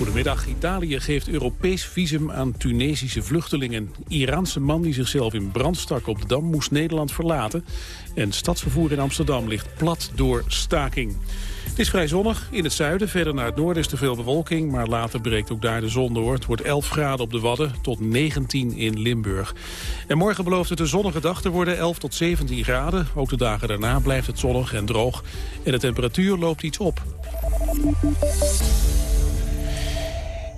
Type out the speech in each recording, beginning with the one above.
Goedemiddag. Italië geeft Europees visum aan Tunesische vluchtelingen. Iraanse man die zichzelf in brand stak op de Dam moest Nederland verlaten. En stadsvervoer in Amsterdam ligt plat door staking. Het is vrij zonnig in het zuiden. Verder naar het noorden is te veel bewolking. Maar later breekt ook daar de zon door. Het wordt 11 graden op de Wadden tot 19 in Limburg. En morgen belooft het een zonnige dag te worden. 11 tot 17 graden. Ook de dagen daarna blijft het zonnig en droog. En de temperatuur loopt iets op.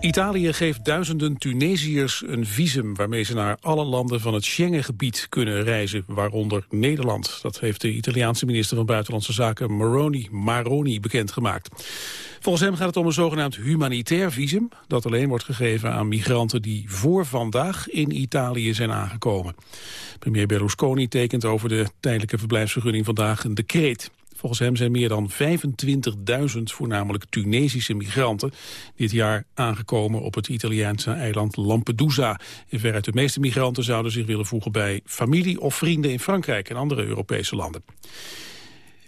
Italië geeft duizenden Tunesiërs een visum... waarmee ze naar alle landen van het Schengengebied kunnen reizen, waaronder Nederland. Dat heeft de Italiaanse minister van Buitenlandse Zaken Maroni, Maroni bekendgemaakt. Volgens hem gaat het om een zogenaamd humanitair visum... dat alleen wordt gegeven aan migranten die voor vandaag in Italië zijn aangekomen. Premier Berlusconi tekent over de tijdelijke verblijfsvergunning vandaag een decreet. Volgens hem zijn meer dan 25.000 voornamelijk Tunesische migranten dit jaar aangekomen op het Italiaanse eiland Lampedusa. Veruit de meeste migranten zouden zich willen voegen bij familie of vrienden in Frankrijk en andere Europese landen.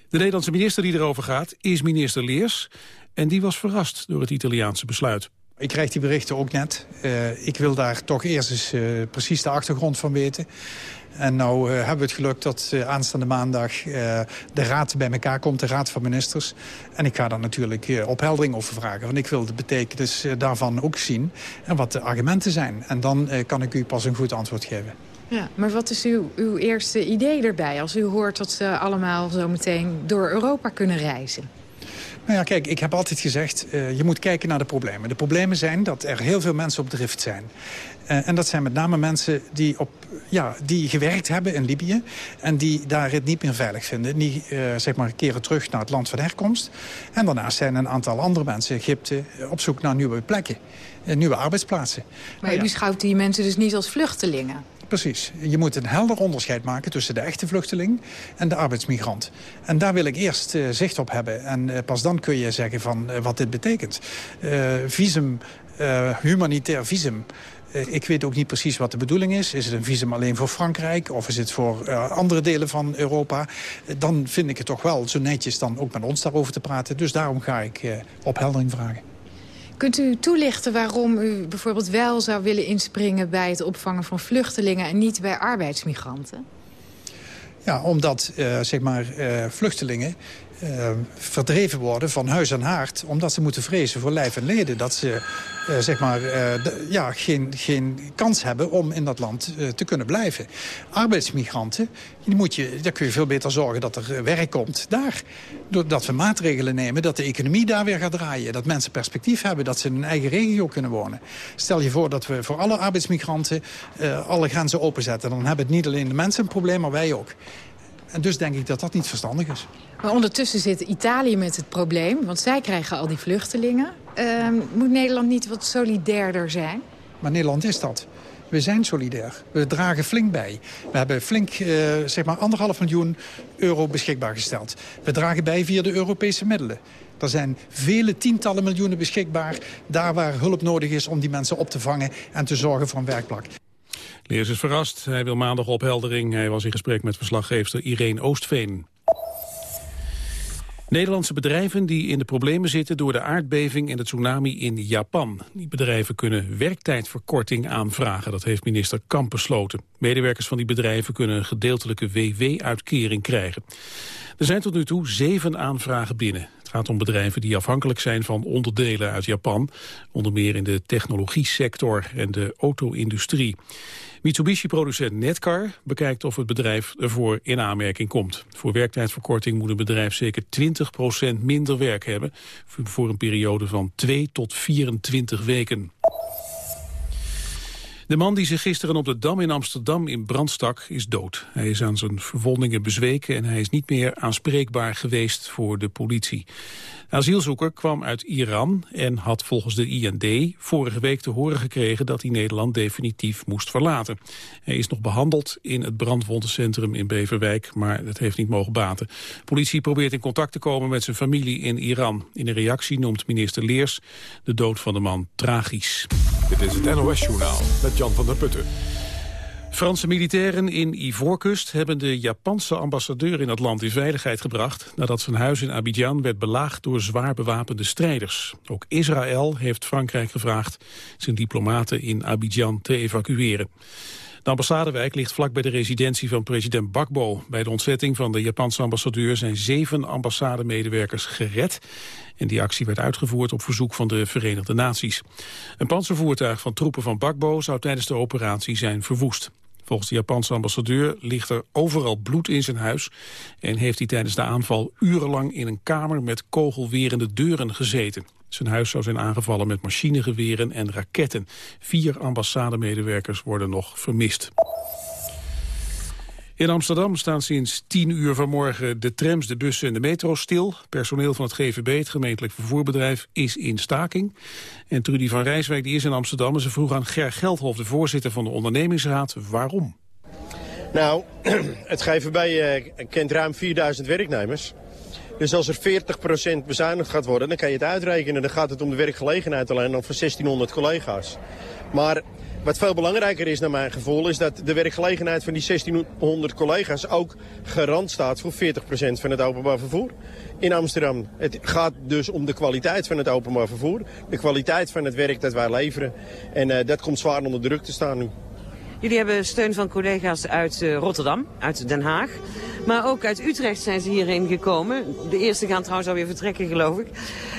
De Nederlandse minister die erover gaat is minister Leers en die was verrast door het Italiaanse besluit. Ik krijg die berichten ook net. Uh, ik wil daar toch eerst eens uh, precies de achtergrond van weten. En nou uh, hebben we het geluk dat uh, aanstaande maandag uh, de raad bij elkaar komt, de raad van ministers. En ik ga daar natuurlijk opheldering over vragen. Want ik wil de betekenis daarvan ook zien en wat de argumenten zijn. En dan kan ik u pas een goed antwoord geven. Ja, maar wat is uw, uw eerste idee erbij als u hoort dat ze allemaal zo meteen door Europa kunnen reizen? Nou ja, kijk, ik heb altijd gezegd, uh, je moet kijken naar de problemen. De problemen zijn dat er heel veel mensen op drift zijn. Uh, en dat zijn met name mensen die, op, ja, die gewerkt hebben in Libië... en die daar het niet meer veilig vinden. Die uh, zeg maar keren terug naar het land van herkomst. En daarnaast zijn een aantal andere mensen, Egypte... op zoek naar nieuwe plekken, nieuwe arbeidsplaatsen. Maar nou, u beschouwt die mensen dus niet als vluchtelingen? Precies. Je moet een helder onderscheid maken tussen de echte vluchteling en de arbeidsmigrant. En daar wil ik eerst uh, zicht op hebben. En uh, pas dan kun je zeggen van uh, wat dit betekent. visum, humanitair visum. ik weet ook niet precies wat de bedoeling is. Is het een visum alleen voor Frankrijk of is het voor andere delen van Europa? dan vind ik het toch wel zo netjes dan ook met ons daarover te praten. Dus daarom ga ik opheldering vragen. Kunt u toelichten waarom u bijvoorbeeld wel zou willen inspringen... bij het opvangen van vluchtelingen en niet bij arbeidsmigranten? Ja, omdat uh, zeg maar, uh, vluchtelingen uh, verdreven worden van huis en haard... omdat ze moeten vrezen voor lijf en leden. Dat ze uh, zeg maar, de, ja, geen, geen kans hebben om in dat land te kunnen blijven. Arbeidsmigranten, die moet je, daar kun je veel beter zorgen dat er werk komt daar. Doordat we maatregelen nemen, dat de economie daar weer gaat draaien. Dat mensen perspectief hebben, dat ze in hun eigen regio kunnen wonen. Stel je voor dat we voor alle arbeidsmigranten alle grenzen openzetten. Dan hebben het niet alleen de mensen een probleem, maar wij ook. En dus denk ik dat dat niet verstandig is. Maar ondertussen zit Italië met het probleem, want zij krijgen al die vluchtelingen. Uh, moet Nederland niet wat solidairder zijn? Maar Nederland is dat. We zijn solidair. We dragen flink bij. We hebben flink, uh, zeg maar, anderhalf miljoen euro beschikbaar gesteld. We dragen bij via de Europese middelen. Er zijn vele tientallen miljoenen beschikbaar... daar waar hulp nodig is om die mensen op te vangen... en te zorgen voor een werkplek. Leers is verrast. Hij wil maandag opheldering. Hij was in gesprek met verslaggever Irene Oostveen. Nederlandse bedrijven die in de problemen zitten door de aardbeving en de tsunami in Japan. Die bedrijven kunnen werktijdverkorting aanvragen, dat heeft minister Kamp besloten. Medewerkers van die bedrijven kunnen een gedeeltelijke WW-uitkering krijgen. Er zijn tot nu toe zeven aanvragen binnen. Gaat om bedrijven die afhankelijk zijn van onderdelen uit Japan, onder meer in de technologie sector en de auto-industrie. Mitsubishi-producent Netcar bekijkt of het bedrijf ervoor in aanmerking komt. Voor werktijdverkorting moet een bedrijf zeker 20% minder werk hebben... voor een periode van 2 tot 24 weken. De man die zich gisteren op de Dam in Amsterdam in brand stak is dood. Hij is aan zijn verwondingen bezweken en hij is niet meer aanspreekbaar geweest voor de politie. De asielzoeker kwam uit Iran en had volgens de IND vorige week te horen gekregen dat hij Nederland definitief moest verlaten. Hij is nog behandeld in het brandwondencentrum in Beverwijk, maar dat heeft niet mogen baten. Politie probeert in contact te komen met zijn familie in Iran. In een reactie noemt minister Leers de dood van de man tragisch. Dit is het NOS-journaal met Jan van der Putten. Franse militairen in Ivoorkust hebben de Japanse ambassadeur in het land in veiligheid gebracht nadat zijn huis in Abidjan werd belaagd door zwaar bewapende strijders. Ook Israël heeft Frankrijk gevraagd zijn diplomaten in Abidjan te evacueren. De ambassadewijk ligt vlak bij de residentie van president Bakbo. Bij de ontzetting van de Japanse ambassadeur zijn zeven ambassademedewerkers gered. En die actie werd uitgevoerd op verzoek van de Verenigde Naties. Een panzervoertuig van troepen van Bakbo zou tijdens de operatie zijn verwoest. Volgens de Japanse ambassadeur ligt er overal bloed in zijn huis... en heeft hij tijdens de aanval urenlang in een kamer met kogelwerende deuren gezeten. Zijn huis zou zijn aangevallen met machinegeweren en raketten. Vier ambassademedewerkers worden nog vermist. In Amsterdam staan sinds 10 uur vanmorgen de trams, de bussen en de metro stil. Personeel van het GVB, het gemeentelijk vervoerbedrijf, is in staking. En Trudy van Rijswijk die is in Amsterdam en ze vroeg aan Ger Geldhof, de voorzitter van de ondernemingsraad, waarom? Nou, het GVB uh, kent ruim 4000 werknemers. Dus als er 40% bezuinigd gaat worden, dan kan je het uitrekenen. Dan gaat het om de werkgelegenheid alleen dan voor 1600 collega's. Maar wat veel belangrijker is naar mijn gevoel... is dat de werkgelegenheid van die 1600 collega's ook garant staat... voor 40% van het openbaar vervoer in Amsterdam. Het gaat dus om de kwaliteit van het openbaar vervoer. De kwaliteit van het werk dat wij leveren. En uh, dat komt zwaar onder druk te staan nu. Jullie hebben steun van collega's uit uh, Rotterdam, uit Den Haag. Maar ook uit Utrecht zijn ze hierheen gekomen. De eerste gaan trouwens alweer vertrekken, geloof ik.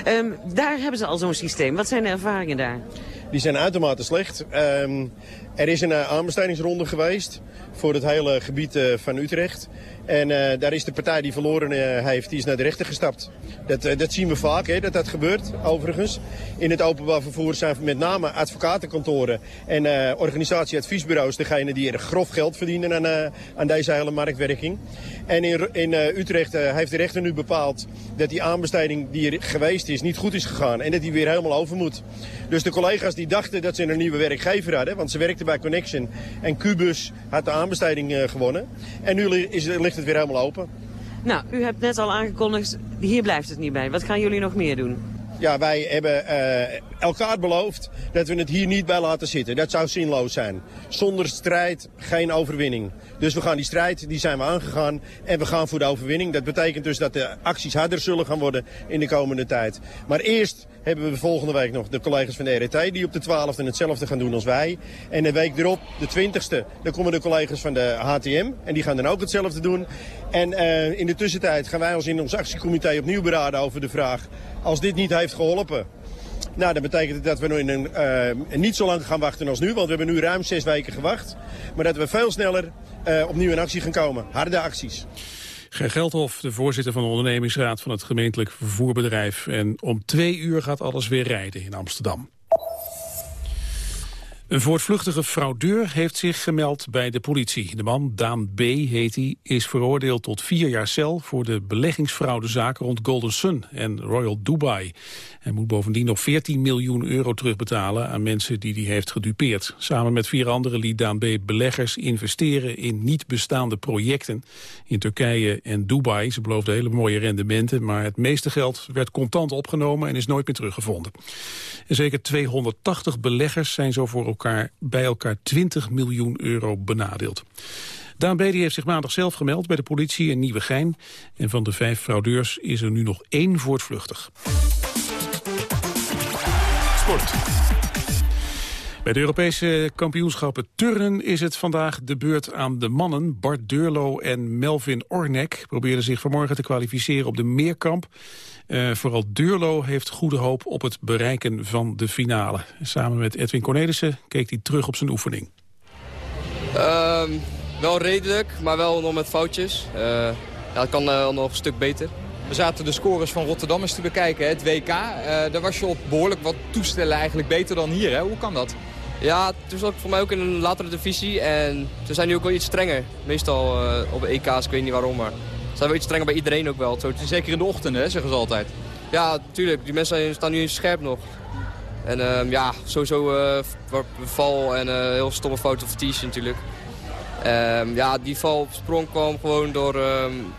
Um, daar hebben ze al zo'n systeem. Wat zijn de ervaringen daar? Die zijn uitermate slecht. Um, er is een uh, aanbestedingsronde geweest voor het hele gebied uh, van Utrecht. En uh, daar is de partij die verloren heeft, die is naar de rechter gestapt. Dat, dat zien we vaak, hè, dat dat gebeurt, overigens. In het openbaar vervoer zijn met name advocatenkantoren en organisatieadviesbureaus degene die er grof geld verdienen aan, aan deze hele marktwerking. En in, in Utrecht heeft de rechter nu bepaald dat die aanbesteding die er geweest is niet goed is gegaan. En dat die weer helemaal over moet. Dus de collega's die dachten dat ze een nieuwe werkgever hadden, want ze werkten bij Connection. En Cubus had de aanbesteding gewonnen. En nu is, ligt het weer helemaal open. Nou, u hebt net al aangekondigd, hier blijft het niet bij. Wat gaan jullie nog meer doen? Ja, wij hebben uh, elkaar beloofd dat we het hier niet bij laten zitten. Dat zou zinloos zijn. Zonder strijd geen overwinning. Dus we gaan die strijd, die zijn we aangegaan en we gaan voor de overwinning. Dat betekent dus dat de acties harder zullen gaan worden in de komende tijd. Maar eerst hebben we volgende week nog de collega's van de RET die op de 12e hetzelfde gaan doen als wij. En de week erop, de 20e, dan komen de collega's van de HTM en die gaan dan ook hetzelfde doen. En uh, in de tussentijd gaan wij ons in ons actiecomité opnieuw beraden over de vraag... als dit niet heeft geholpen, nou, dat betekent dat we nu in een, uh, niet zo lang gaan wachten als nu. Want we hebben nu ruim zes weken gewacht. Maar dat we veel sneller uh, opnieuw in actie gaan komen. Harde acties. Ger Geldhof, de voorzitter van de ondernemingsraad van het gemeentelijk vervoerbedrijf. En om twee uur gaat alles weer rijden in Amsterdam. Een voortvluchtige fraudeur heeft zich gemeld bij de politie. De man, Daan B. heet hij, is veroordeeld tot vier jaar cel... voor de beleggingsfraudezaken rond Golden Sun en Royal Dubai. Hij moet bovendien nog 14 miljoen euro terugbetalen... aan mensen die hij heeft gedupeerd. Samen met vier anderen liet Daan B. beleggers investeren... in niet bestaande projecten in Turkije en Dubai. Ze beloofden hele mooie rendementen... maar het meeste geld werd contant opgenomen en is nooit meer teruggevonden. En zeker 280 beleggers zijn zo voor elkaar, bij elkaar 20 miljoen euro benadeeld. Daan Bedi heeft zich maandag zelf gemeld bij de politie in Nieuwegein. En van de vijf fraudeurs is er nu nog één voortvluchtig. Sport. Bij de Europese kampioenschappen turnen is het vandaag de beurt aan de mannen. Bart Deurlo en Melvin Ornek probeerden zich vanmorgen te kwalificeren op de meerkamp. Uh, vooral Deurlo heeft goede hoop op het bereiken van de finale. Samen met Edwin Cornelissen keek hij terug op zijn oefening. Uh, wel redelijk, maar wel nog met foutjes. Uh, ja, het kan uh, nog een stuk beter. We zaten de scores van Rotterdam eens te bekijken, het WK. daar was je op behoorlijk wat toestellen eigenlijk beter dan hier. Hè? Hoe kan dat? Ja, toen zat ik voor mij ook in een latere divisie en ze zijn nu ook wel iets strenger. Meestal op EK's, ik weet niet waarom, maar zijn wel iets strenger bij iedereen ook wel. Zo, zeker in de ochtend, hè, zeggen ze altijd. Ja, tuurlijk. Die mensen staan nu scherp nog. En uh, ja, sowieso uh, val en uh, heel stomme foto van Ties natuurlijk. Um, ja, die val op sprong kwam gewoon door... Um,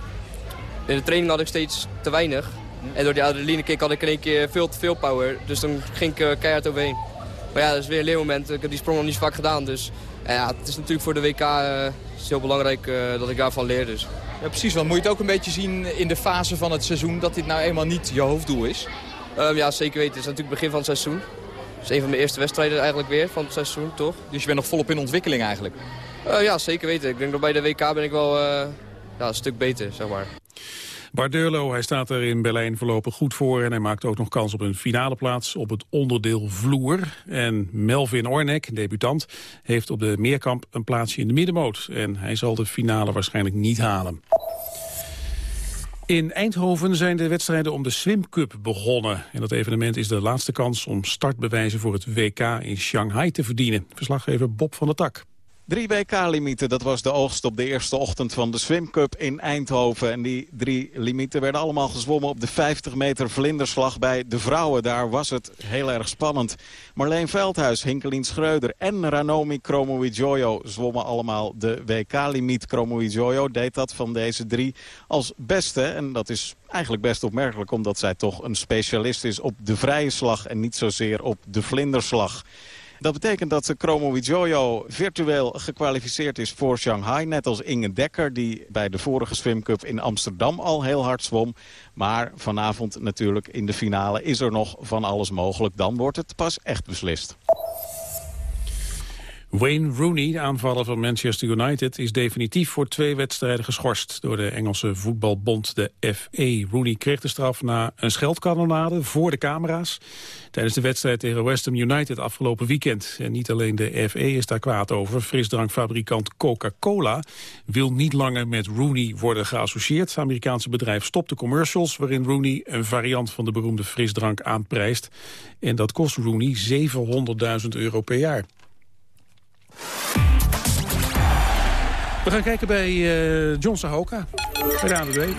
in de training had ik steeds te weinig. En door die adrenaline kick had ik in één keer veel te veel power. Dus dan ging ik keihard overheen. Maar ja, dat is weer een leermoment. Ik heb die sprong nog niet zo vaak gedaan. Dus ja, het is natuurlijk voor de WK heel belangrijk dat ik daarvan leer. Dus. Ja, precies, want moet je het ook een beetje zien in de fase van het seizoen... dat dit nou eenmaal niet je hoofddoel is? Um, ja, zeker weten. Het is natuurlijk het begin van het seizoen. Het is een van mijn eerste wedstrijden eigenlijk weer van het seizoen, toch? Dus je bent nog volop in ontwikkeling eigenlijk? Uh, ja, zeker weten. Ik denk dat bij de WK ben ik wel uh, ja, een stuk beter, zeg maar. Bardurlo, hij staat er in Berlijn voorlopig goed voor... en hij maakt ook nog kans op een finale plaats op het onderdeel vloer. En Melvin Ornek, debutant, heeft op de meerkamp een plaatsje in de middenmoot. En hij zal de finale waarschijnlijk niet halen. In Eindhoven zijn de wedstrijden om de Swim Cup begonnen. En dat evenement is de laatste kans om startbewijzen voor het WK in Shanghai te verdienen. Verslaggever Bob van der Tak. Drie WK-limieten, dat was de oogst op de eerste ochtend van de Swim Cup in Eindhoven. En die drie limieten werden allemaal gezwommen op de 50 meter vlinderslag bij de vrouwen. Daar was het heel erg spannend. Marleen Veldhuis, Hinkelien Schreuder en Ranomi Kromowidjojo zwommen allemaal de WK-limiet. Kromowidjojo deed dat van deze drie als beste. En dat is eigenlijk best opmerkelijk omdat zij toch een specialist is op de vrije slag en niet zozeer op de vlinderslag. Dat betekent dat Chromo Wijoyo virtueel gekwalificeerd is voor Shanghai. Net als Inge Dekker die bij de vorige Swim Cup in Amsterdam al heel hard zwom. Maar vanavond natuurlijk in de finale is er nog van alles mogelijk. Dan wordt het pas echt beslist. Wayne Rooney, de aanvaller van Manchester United, is definitief voor twee wedstrijden geschorst door de Engelse voetbalbond, de FA. Rooney kreeg de straf na een scheldkanonade voor de camera's tijdens de wedstrijd tegen West Ham United afgelopen weekend. En niet alleen de FA is daar kwaad over. Frisdrankfabrikant Coca-Cola wil niet langer met Rooney worden geassocieerd. Het Amerikaanse bedrijf stopt de commercials waarin Rooney een variant van de beroemde frisdrank aanprijst. En dat kost Rooney 700.000 euro per jaar. We gaan kijken bij uh, John Sahoka, bij de ANWB.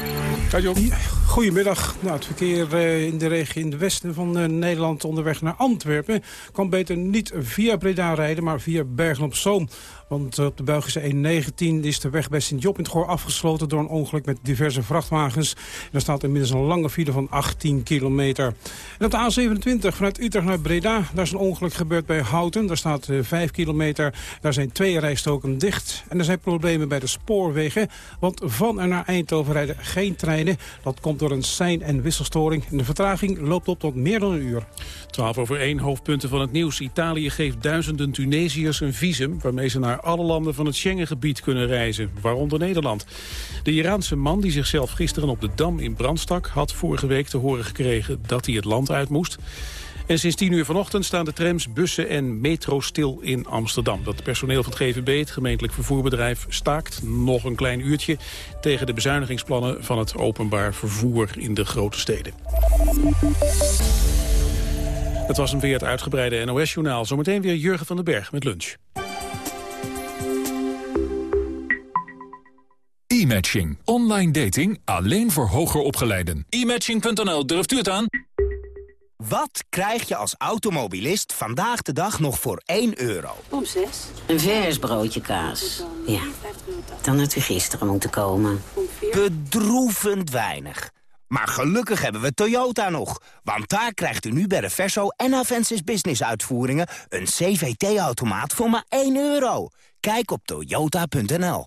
Goedemiddag. Nou, het verkeer uh, in de regio in het westen van uh, Nederland onderweg naar Antwerpen... kan beter niet via Breda rijden, maar via Bergen-op-Zoom. Want op de Belgische E19 is de weg bij Sint-Job in het Goor afgesloten... door een ongeluk met diverse vrachtwagens. En er staat inmiddels een lange file van 18 kilometer. En op de A27 vanuit Utrecht naar Breda... daar is een ongeluk gebeurd bij Houten. Daar staat 5 kilometer. Daar zijn twee rijstoken dicht. En er zijn problemen bij de spoorwegen. Want van en naar Eindhoven rijden geen treinen. Dat komt door een sein- en wisselstoring. En de vertraging loopt op tot meer dan een uur. 12 over 1 hoofdpunten van het nieuws. Italië geeft duizenden Tunesiërs een visum... waarmee ze naar alle landen van het Schengengebied kunnen reizen, waaronder Nederland. De Iraanse man die zichzelf gisteren op de Dam in brand stak... had vorige week te horen gekregen dat hij het land uit moest. En sinds 10 uur vanochtend staan de trams, bussen en metro stil in Amsterdam. Dat personeel van het GVB, het gemeentelijk vervoerbedrijf, staakt nog een klein uurtje... tegen de bezuinigingsplannen van het openbaar vervoer in de grote steden. Het was een weer het uitgebreide NOS-journaal. Zometeen weer Jurgen van den Berg met lunch. E-matching. Online dating alleen voor hoger opgeleiden. E-matching.nl, durft u het aan? Wat krijg je als automobilist vandaag de dag nog voor 1 euro? Om 6. Een vers broodje kaas. Ja. Dan had u gisteren moeten komen. Bedroevend weinig. Maar gelukkig hebben we Toyota nog. Want daar krijgt u nu bij de Verso en Avensis Business uitvoeringen... een CVT-automaat voor maar 1 euro. Kijk op toyota.nl.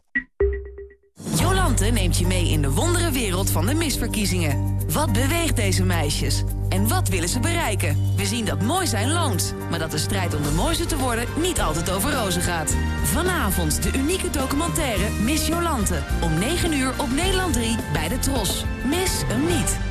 Jolante neemt je mee in de wondere wereld van de misverkiezingen. Wat beweegt deze meisjes? En wat willen ze bereiken? We zien dat mooi zijn loont. Maar dat de strijd om de mooiste te worden niet altijd over rozen gaat. Vanavond de unieke documentaire Miss Jolante. Om 9 uur op Nederland 3 bij de Tros. Mis hem niet.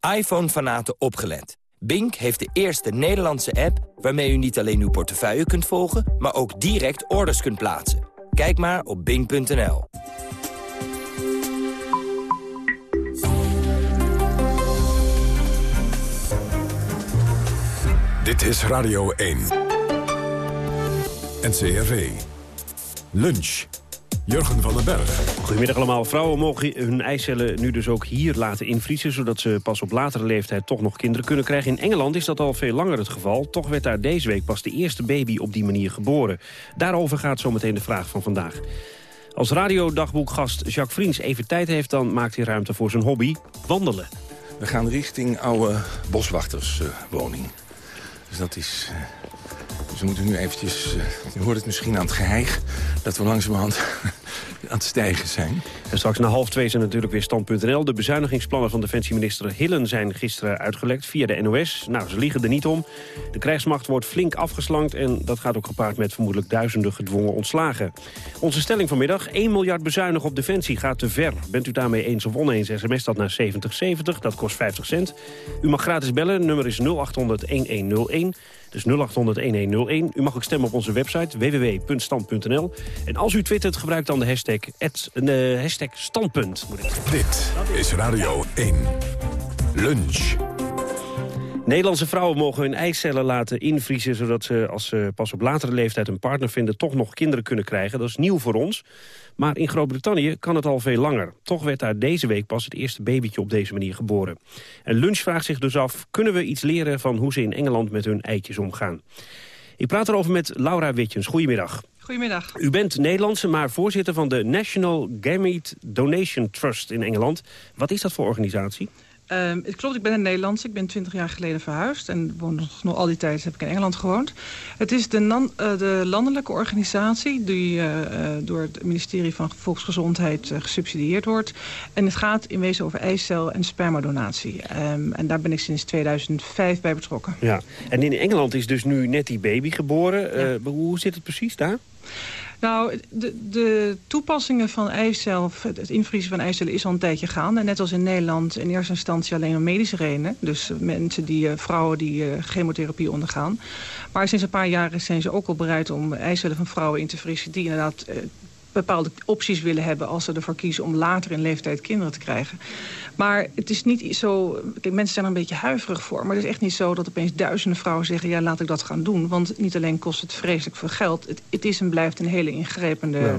iPhone-fanaten opgelet. Bink heeft de eerste Nederlandse app waarmee u niet alleen uw portefeuille kunt volgen... maar ook direct orders kunt plaatsen. Kijk maar op bink.nl. Dit is Radio 1. NCRV. Lunch. Jurgen van den Berg. Goedemiddag allemaal. Vrouwen mogen hun eicellen nu dus ook hier laten invriezen... zodat ze pas op latere leeftijd toch nog kinderen kunnen krijgen. In Engeland is dat al veel langer het geval. Toch werd daar deze week pas de eerste baby op die manier geboren. Daarover gaat zometeen de vraag van vandaag. Als radiodagboekgast Jacques Vriends even tijd heeft... dan maakt hij ruimte voor zijn hobby, wandelen. We gaan richting oude boswachterswoning. dus dat is... Uh, dus we moeten nu eventjes... Je hoort het misschien aan het geheig... dat we langzamerhand aan het stijgen zijn. En straks na half twee zijn natuurlijk weer stand.nl. De bezuinigingsplannen van defensieminister Hillen zijn gisteren uitgelekt via de NOS. Nou, ze liegen er niet om. De krijgsmacht wordt flink afgeslankt en dat gaat ook gepaard met vermoedelijk duizenden gedwongen ontslagen. Onze stelling vanmiddag, 1 miljard bezuinigen op defensie gaat te ver. Bent u daarmee eens of oneens, sms dat naar 7070, dat kost 50 cent. U mag gratis bellen, nummer is 0800-1101. Dus 0800-1101. U mag ook stemmen op onze website www.stand.nl. En als u twittert, gebruik dan de hashtag, at, uh, hashtag standpunt. Dit is Radio 1. Lunch. Nederlandse vrouwen mogen hun eicellen laten invriezen... zodat ze als ze pas op latere leeftijd een partner vinden... toch nog kinderen kunnen krijgen. Dat is nieuw voor ons. Maar in Groot-Brittannië kan het al veel langer. Toch werd daar deze week pas het eerste babytje op deze manier geboren. En Lunch vraagt zich dus af... kunnen we iets leren van hoe ze in Engeland met hun eitjes omgaan? Ik praat erover met Laura Witjens. Goedemiddag. Goedemiddag. U bent Nederlandse, maar voorzitter van de National Gamete Donation Trust in Engeland. Wat is dat voor organisatie? Uh, het klopt, ik ben een Nederlandse. Ik ben 20 jaar geleden verhuisd. En woon nog, nog al die tijd heb ik in Engeland gewoond. Het is de, nan, uh, de landelijke organisatie die uh, door het ministerie van Volksgezondheid gesubsidieerd wordt. En het gaat in wezen over eicel- en spermadonatie. Um, en daar ben ik sinds 2005 bij betrokken. Ja, en in Engeland is dus nu net die baby geboren. Ja. hoe zit het precies daar? Nou, de, de toepassingen van eicel, het invriezen van eicellen is al een tijdje gaande. Net als in Nederland in eerste instantie alleen om medische redenen. Dus mensen die, uh, vrouwen die uh, chemotherapie ondergaan. Maar sinds een paar jaren zijn ze ook al bereid om eicellen van vrouwen in te vriezen... die inderdaad bepaalde opties willen hebben als ze ervoor kiezen om later in leeftijd kinderen te krijgen. Maar het is niet zo... Kijk, mensen zijn er een beetje huiverig voor. Maar het is echt niet zo dat opeens duizenden vrouwen zeggen... ja, laat ik dat gaan doen. Want niet alleen kost het vreselijk veel geld. Het, het is en blijft een hele ingrijpende... Ja.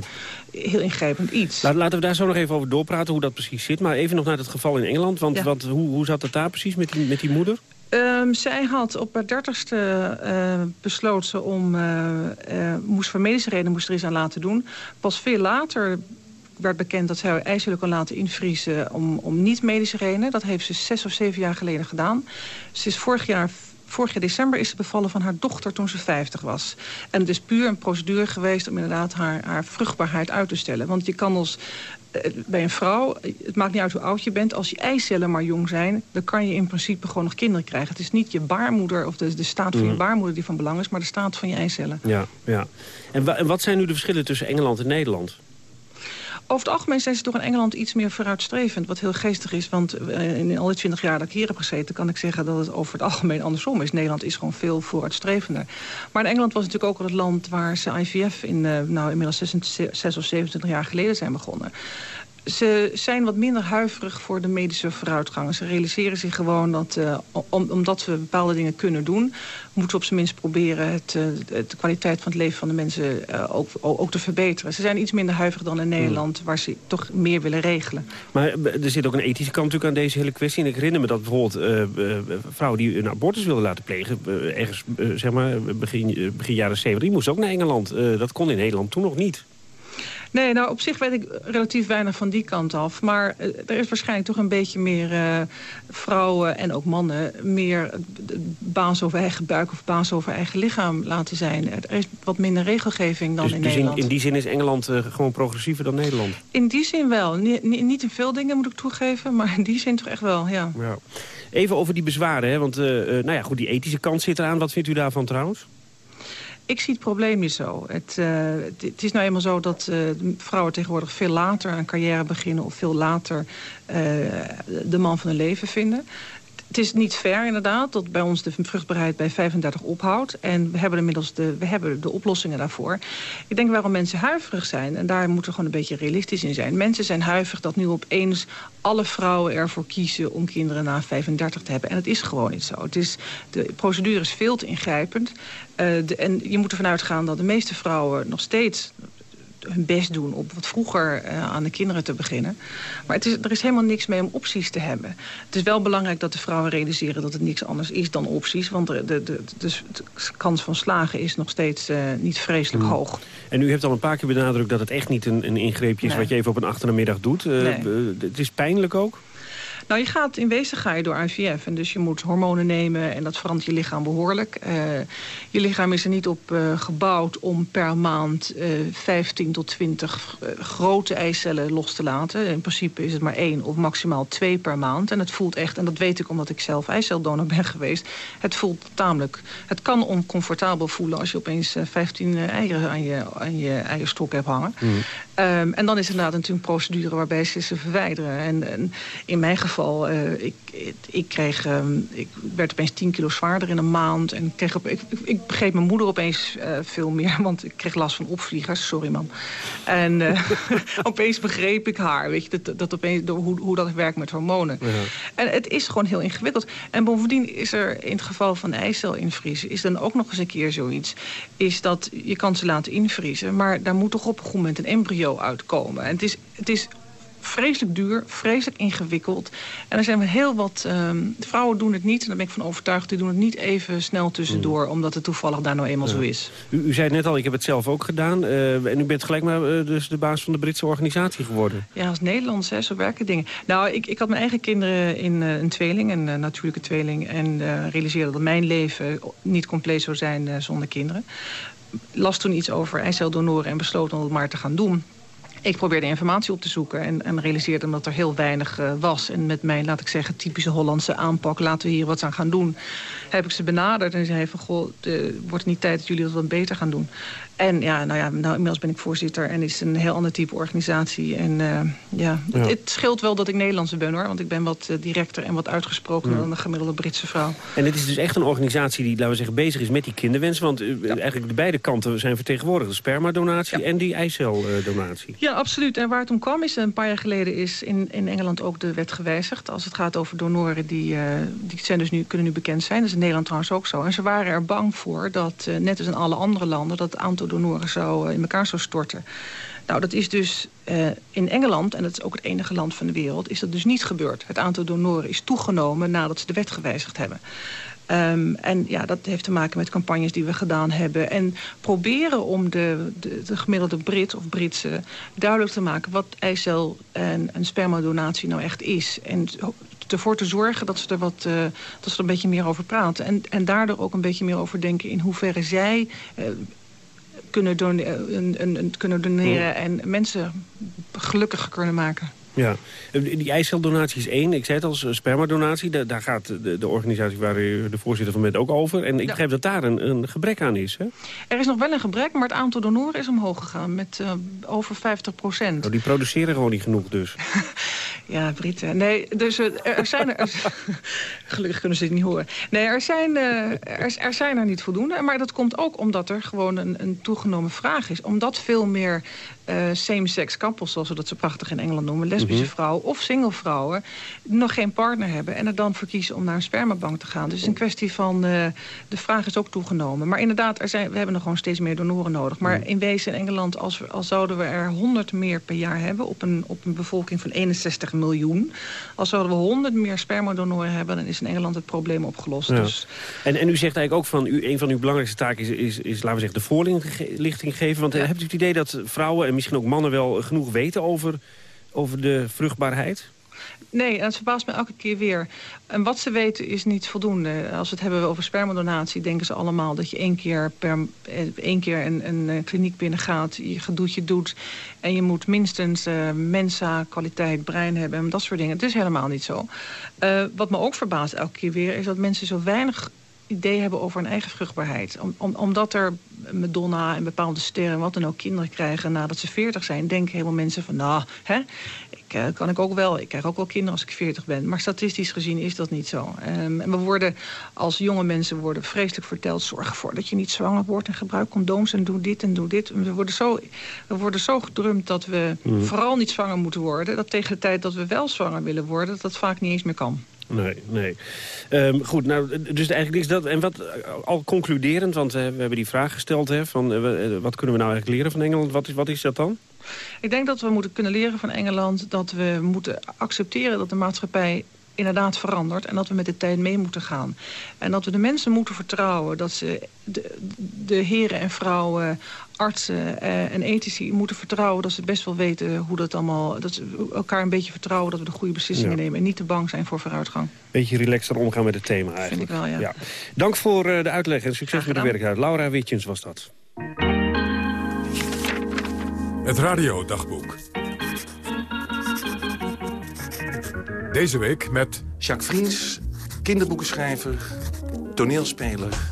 Heel ingrijpend iets. Laten we daar zo nog even over doorpraten hoe dat precies zit. Maar even nog naar het geval in Engeland. Want ja. hoe, hoe zat het daar precies met die, met die moeder? Um, zij had op haar dertigste uh, besloten om... Uh, uh, moest voor medische redenen moest er iets aan laten doen. Pas veel later werd bekend dat zij haar kon laten invriezen... om, om niet-medische redenen. Dat heeft ze zes of zeven jaar geleden gedaan. Ze is vorig jaar vorig jaar december is ze bevallen van haar dochter toen ze 50 was. En het is puur een procedure geweest om inderdaad haar, haar vruchtbaarheid uit te stellen. Want je kan als bij een vrouw, het maakt niet uit hoe oud je bent... als je eicellen maar jong zijn, dan kan je in principe gewoon nog kinderen krijgen. Het is niet je baarmoeder of de, de staat van je baarmoeder die van belang is... maar de staat van je eicellen. Ja, ja. En wat zijn nu de verschillen tussen Engeland en Nederland? Over het algemeen zijn ze toch in Engeland iets meer vooruitstrevend. Wat heel geestig is, want in al die twintig jaar dat ik hier heb gezeten... kan ik zeggen dat het over het algemeen andersom is. Nederland is gewoon veel vooruitstrevender. Maar in Engeland was natuurlijk ook al het land waar ze IVF... in nou, inmiddels 6 of 27 jaar geleden zijn begonnen ze zijn wat minder huiverig voor de medische vooruitgang. Ze realiseren zich gewoon dat, uh, om, omdat we bepaalde dingen kunnen doen... moeten we op zijn minst proberen het, uh, de kwaliteit van het leven van de mensen uh, ook, ook te verbeteren. Ze zijn iets minder huiverig dan in Nederland, hmm. waar ze toch meer willen regelen. Maar er zit ook een ethische kant natuurlijk aan deze hele kwestie. En ik herinner me dat bijvoorbeeld vrouwen die een abortus wilden laten plegen... ergens zeg maar, begin, begin jaren 70, die moesten ook naar Engeland. dat kon in Nederland toen nog niet. Nee, nou op zich weet ik relatief weinig van die kant af. Maar uh, er is waarschijnlijk toch een beetje meer uh, vrouwen en ook mannen... meer baas over eigen buik of baas over eigen lichaam laten zijn. Er is wat minder regelgeving dan dus, in dus Nederland. In, in die zin is Engeland uh, gewoon progressiever dan Nederland? In die zin wel. Niet, niet in veel dingen moet ik toegeven, maar in die zin toch echt wel, ja. ja. Even over die bezwaren, hè? want nou ja, goed, die ethische kant zit eraan. Wat vindt u daarvan trouwens? Ik zie het probleem niet zo. Het, uh, het, is nou eenmaal zo dat uh, vrouwen tegenwoordig veel later een carrière beginnen... of veel later uh, de man van hun leven vinden. Het is niet fair inderdaad dat bij ons de vruchtbaarheid bij 35 ophoudt. En we hebben inmiddels de, we hebben de oplossingen daarvoor. Ik denk waarom mensen huiverig zijn, en daar moeten we gewoon een beetje realistisch in zijn. Mensen zijn huiverig dat nu opeens alle vrouwen ervoor kiezen om kinderen na 35 te hebben. En het is gewoon niet zo. Het is, de procedure is veel te ingrijpend. Uh, de, en je moet ervan uitgaan dat de meeste vrouwen nog steeds hun best doen om wat vroeger uh, aan de kinderen te beginnen. Maar het is, er is helemaal niks mee om opties te hebben. Het is wel belangrijk dat de vrouwen realiseren dat het niks anders is dan opties. Want de, de, de, de, kans van slagen is nog steeds uh, niet vreselijk hmm. hoog. En u heeft al een paar keer benadrukt dat het echt niet een, een ingreepje is... Nee. wat je even op een achtermiddag doet. Uh, nee. Het is pijnlijk ook? Nou, je gaat, in wezen ga je door IVF. En dus je moet hormonen nemen en dat verandert je lichaam behoorlijk. Uh, je lichaam is er niet op uh, gebouwd om per maand uh, 15 tot 20 grote eicellen los te laten. In principe is het maar één of maximaal twee per maand. En het voelt echt, en dat weet ik omdat ik zelf eiceldonor ben geweest... het voelt tamelijk... Het kan oncomfortabel voelen als je opeens 15 eieren aan je, aan je eierstok hebt hangen. Mm. Um, en dan is er inderdaad natuurlijk een procedure waarbij ze ze verwijderen. En, en in mijn geval, uh, ik, ik, kreeg, um, ik werd opeens 10 kilo zwaarder in een maand. En kreeg op, ik, ik begreep mijn moeder opeens uh, veel meer, want ik kreeg last van opvliegers. Sorry, mam. En uh, opeens begreep ik haar, weet je, dat, dat opeens, hoe, hoe dat werkt met hormonen. Ja. En het is gewoon heel ingewikkeld. En bovendien is er in het geval van eicel invriezen, is dan ook nog eens een keer zoiets, is dat je kan ze laten invriezen, maar daar moet toch op een goed moment een embryo uitkomen. En het is, het is vreselijk duur, vreselijk ingewikkeld. En er zijn heel wat... Um, vrouwen doen het niet, en daar ben ik van overtuigd... die doen het niet even snel tussendoor... Mm. omdat het toevallig daar nou eenmaal ja. zo is. U, u, zei net al, ik heb het zelf ook gedaan. Uh, en u bent gelijk maar uh, dus de baas van de Britse organisatie geworden. Ja, als Nederlands, hè, zo werken dingen. Nou, ik, ik had mijn eigen kinderen in uh, een tweeling, een natuurlijke tweeling... en realiseerde dat mijn leven niet compleet zou zijn zonder kinderen. Las toen iets over eiceldonoren en besloot om het maar te gaan doen... Ik probeerde informatie op te zoeken en, en realiseerde dat er heel weinig uh, was. En met mijn, laat ik zeggen, typische Hollandse aanpak... laten we hier wat aan gaan doen, heb ik ze benaderd. En zei van, goh, de, wordt het niet tijd dat jullie dat wat beter gaan doen? En ja, nou ja, nou, inmiddels ben ik voorzitter en is een heel ander type organisatie. En uh, ja, ja. Het, het, scheelt wel dat ik Nederlandse ben hoor. Want ik ben wat uh, directer en wat uitgesprokener ja. dan een gemiddelde Britse vrouw. En dit is dus echt een organisatie die, laten we zeggen, bezig is met die kinderwens. Want uh, eigenlijk de beide kanten zijn vertegenwoordigd. De spermadonatie en die eiceldonatie. Ja, absoluut. En waar het om kwam is, een paar jaar geleden is in, in Engeland ook de wet gewijzigd. Als het gaat over donoren, die, die zijn dus nu, kunnen nu bekend zijn. Dat is in Nederland trouwens ook zo. En ze waren er bang voor dat, net als in alle andere landen, dat het aantal donoren zou, in elkaar zou storten. Nou, dat is dus uh, in Engeland, en dat is ook het enige land van de wereld... is dat dus niet gebeurd. Het aantal donoren is toegenomen nadat ze de wet gewijzigd hebben. Um, en ja, dat heeft te maken met campagnes die we gedaan hebben. En proberen om de, de, de gemiddelde Brit of Britse duidelijk te maken... wat eicel en, en spermadonatie nou echt is. En ervoor te zorgen dat ze er wat uh, dat ze er een beetje meer over praten. En, en daardoor ook een beetje meer over denken in hoeverre zij kunnen, don een, een, kunnen doneren en mensen gelukkiger kunnen maken. Ja, die eiceldonatie is één. Ik zei het als spermadonatie. Daar gaat de, de, organisatie waar u de voorzitter van bent ook over. En ik ja. begrijp dat daar een, een, gebrek aan is. Hè? Er is nog wel een gebrek, maar het aantal donoren is omhoog gegaan. Met uh, over 50 procent. Oh, die produceren gewoon niet genoeg dus. ja, Britten. Nee, dus er zijn er... gelukkig kunnen ze het niet horen. Nee, er zijn, uh, er, er, zijn er niet voldoende. Maar dat komt ook omdat er gewoon een, een toegenomen vraag is. Omdat veel meer uh, same-sex couples, zoals we dat zo prachtig in Engeland noemen... lesbische mm -hmm. vrouwen of single vrouwen... nog geen partner hebben en er dan voor kiezen om naar een spermabank te gaan. Dus het is een kwestie van... Uh, de vraag is ook toegenomen. Maar inderdaad, er zijn, we hebben nog gewoon steeds meer donoren nodig. Maar mm. in wezen in Engeland, als, we, als zouden we er 100 meer per jaar hebben... op een, op een bevolking van 61 miljoen... als zouden we 100 meer spermadonoren hebben... dan is in Engeland het probleem opgelost. Ja. Dus... En, en u zegt eigenlijk ook van... U, een van uw belangrijkste taken is, is, is laten we zeggen, de voorlichting geven. Want ja. hebt u het idee dat vrouwen... en misschien ook mannen wel genoeg weten over, over de vruchtbaarheid? Nee, en het verbaast me elke keer weer. En wat ze weten is niet voldoende. Als we het hebben over spermadonatie, denken ze allemaal dat je één keer, per, één keer een, een kliniek binnengaat, je gedoetje doet en je moet minstens uh, mensa, kwaliteit, brein hebben en dat soort dingen. Het is helemaal niet zo. Wat me ook verbaast elke keer weer is dat mensen zo weinig idee hebben over hun eigen vruchtbaarheid. Om, om, omdat er Madonna en bepaalde sterren... wat dan ook kinderen krijgen nadat ze 40 zijn... denken helemaal mensen van, nou, hè, ik, uh, kan ik ook wel. Ik krijg ook wel kinderen als ik 40 ben. Maar statistisch gezien is dat niet zo. Um, en we worden als jonge mensen worden vreselijk verteld... zorg ervoor dat je niet zwanger wordt en gebruik condooms en doe dit en doe dit. we worden zo, we worden zo gedrumd dat we mm. vooral niet zwanger moeten worden... dat tegen de tijd dat we wel zwanger willen worden... dat dat vaak niet eens meer kan. Nee, nee. Um, goed, nou, dus eigenlijk is dat... En wat, al concluderend, want uh, we hebben die vraag gesteld... Hè, van, uh, wat kunnen we nou eigenlijk leren van Engeland? Wat is, wat is dat dan? Ik denk dat we moeten kunnen leren van Engeland... dat we moeten accepteren dat de maatschappij inderdaad verandert... en dat we met de tijd mee moeten gaan. En dat we de mensen moeten vertrouwen... dat ze de, de heren en vrouwen, artsen eh, en ethici moeten vertrouwen... dat ze best wel weten hoe dat allemaal... dat ze elkaar een beetje vertrouwen dat we de goede beslissingen nemen... en niet te bang zijn voor vooruitgang. Beetje relaxter omgaan met het thema eigenlijk. Vind ik wel, ja. Dank voor uh, de uitleg en succes met de werk. Laura Witjens was dat. Het radiodagboek. Deze week met... Jacques Vriends, kinderboekenschrijver, toneelspeler...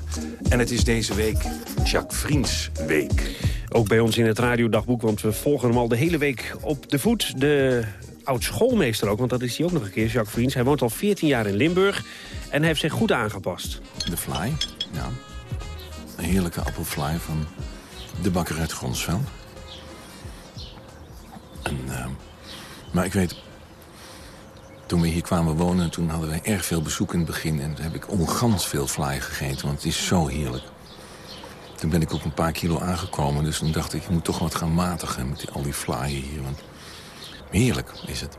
en het is deze week Jacques Vriends Week. Ook bij ons in het radiodagboek, want we volgen hem al de hele week op de voet. De oud-schoolmeester ook, want dat is hij ook nog een keer, Jacques Vriends. Hij woont al 14 jaar in Limburg en hij heeft zich goed aangepast. De Fly, ja. Een heerlijke appelfly van de bakker uit Gronsveld. En, uh, maar ik weet, toen we hier kwamen wonen, toen hadden we erg veel bezoek in het begin. En toen heb ik ongans veel fly gegeten, want het is zo heerlijk. Toen ben ik op een paar kilo aangekomen, dus toen dacht ik... ik moet toch wat gaan matigen met al die flyen hier. Want heerlijk is het.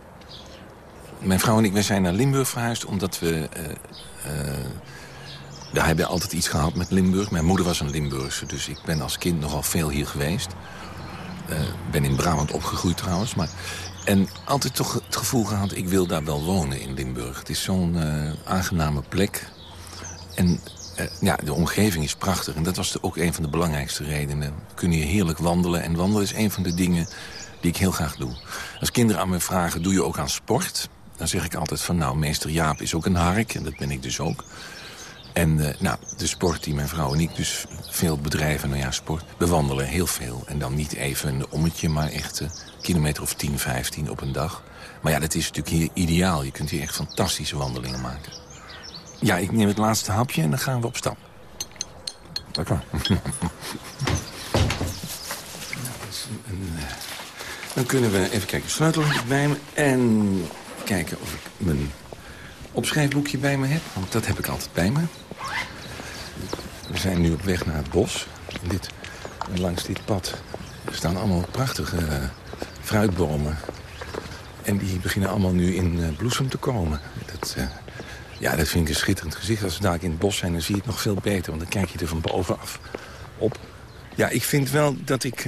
Mijn vrouw en ik wij zijn naar Limburg verhuisd omdat we... Uh, we hebben altijd iets gehad met Limburg. Mijn moeder was een Limburgse, dus ik ben als kind nogal veel hier geweest. Ik uh, ben in Brabant opgegroeid trouwens, maar en altijd toch het gevoel gehad, ik wil daar wel wonen in Limburg. Het is zo'n uh, aangename plek. En uh, ja, de omgeving is prachtig. En dat was ook een van de belangrijkste redenen. We kunnen hier heerlijk wandelen. En wandelen is een van de dingen die ik heel graag doe. Als kinderen aan me vragen, doe je ook aan sport? Dan zeg ik altijd van, nou, meester Jaap is ook een hark. En dat ben ik dus ook. En uh, nou, de sport die mijn vrouw en ik dus veel bedrijven, nou ja, sport. We wandelen heel veel. En dan niet even een ommetje, maar echt uh, kilometer of 10, 15 op een dag. Maar ja, dat is natuurlijk hier ideaal. Je kunt hier echt fantastische wandelingen maken. Ja, ik neem het laatste hapje en dan gaan we op stap. Lekker. dan kunnen we even kijken. Sleutel bij me. En kijken of ik mijn opschrijfboekje bij me heb. Want dat heb ik altijd bij me. We zijn nu op weg naar het bos. En dit, langs dit pad staan allemaal prachtige uh, fruitbomen. En die beginnen allemaal nu in uh, bloesem te komen. Dat, uh, ja, dat vind ik een schitterend gezicht. Als we daar in het bos zijn, dan zie je het nog veel beter. Want dan kijk je er van bovenaf op. Ja, ik vind wel dat ik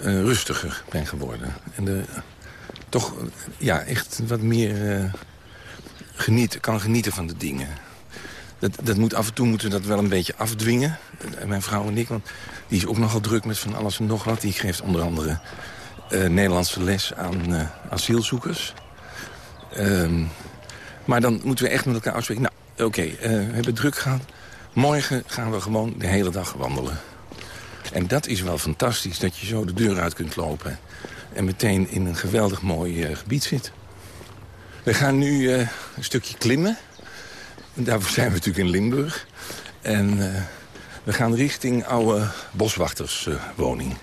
rustiger ben geworden. En de, toch ja, echt wat meer genieten, kan genieten van de dingen. Dat, dat moet, af en toe moeten we dat wel een beetje afdwingen. Mijn vrouw en ik, want die is ook nogal druk met van alles en nog wat. Die geeft onder andere uh, Nederlandse les aan uh, asielzoekers. Um, maar dan moeten we echt met elkaar afspreken. Nou, oké, uh, we hebben druk gehad. Morgen gaan we gewoon de hele dag wandelen. En dat is wel fantastisch, dat je zo de deur uit kunt lopen... en meteen in een geweldig mooi gebied zit. We gaan nu een stukje klimmen. En daarvoor zijn we natuurlijk in Limburg. En uh, we gaan richting oude boswachterswoning.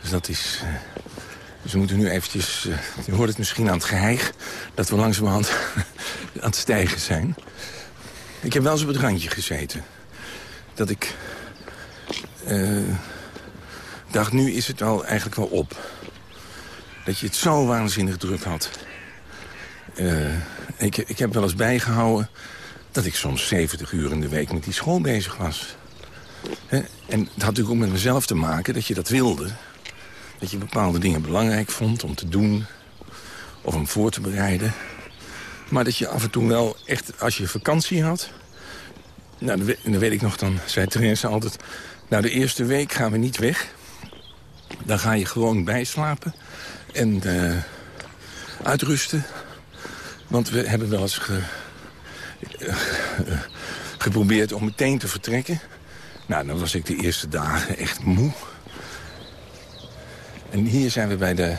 Dus dat is... Dus we moeten nu eventjes... je hoort het misschien aan het geheig... dat we langzamerhand aan het stijgen zijn. Ik heb wel eens op het randje gezeten. Dat ik... dacht, nu is het al eigenlijk wel op. Dat je het zo waanzinnig druk had. ik, ik heb wel eens bijgehouden dat ik soms 70 uur in de week met die school bezig was. En dat had natuurlijk ook met mezelf te maken dat je dat wilde. Dat je bepaalde dingen belangrijk vond om te doen of om voor te bereiden. Maar dat je af en toe wel echt, als je vakantie had... Nou, dan weet ik nog, dan zei Therese altijd... Nou, de eerste week gaan we niet weg. Dan ga je gewoon bijslapen en uh, uitrusten. Want we hebben wel eens ge, geprobeerd om meteen te vertrekken. Nou, dan was ik de eerste dagen echt moe. En hier zijn we bij de,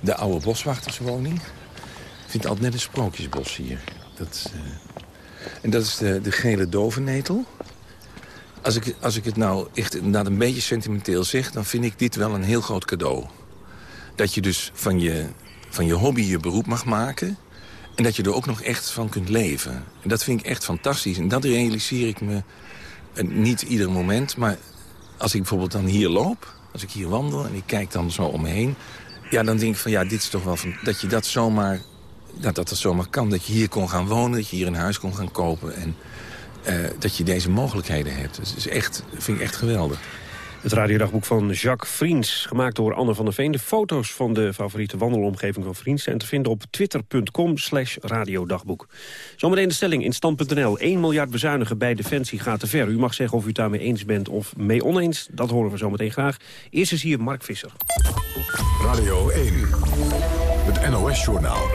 de oude boswachterswoning. Ik vind het altijd net een sprookjesbos hier. Dat, uh... En dat is de, de gele dovennetel. Als ik, als ik het nou echt inderdaad een beetje sentimenteel zeg... dan vind ik dit wel een heel groot cadeau. Dat je dus van je, van je hobby je beroep mag maken... en dat je er ook nog echt van kunt leven. En dat vind ik echt fantastisch. En dat realiseer ik me eh, niet ieder moment. Maar als ik bijvoorbeeld dan hier loop, als ik hier wandel... en ik kijk dan zo om me heen... ja, dan denk ik van ja, dit is toch wel van, dat je dat zomaar... dat dat zomaar kan, dat je hier kon gaan wonen... dat je hier een huis kon gaan kopen... en uh, dat je deze mogelijkheden hebt. Dat is echt, vind ik echt geweldig. Het radiodagboek van Jacques Vriends, gemaakt door Anne van der Veen. De foto's van de favoriete wandelomgeving van Vriends... zijn te vinden op twitter.com slash radiodagboek. Zometeen de stelling in stand.nl. 1 miljard bezuinigen bij Defensie gaat te ver. U mag zeggen of u het daarmee eens bent of mee oneens. Dat horen we zometeen graag. Eerst is hier Mark Visser. Radio 1, het NOS-journaal.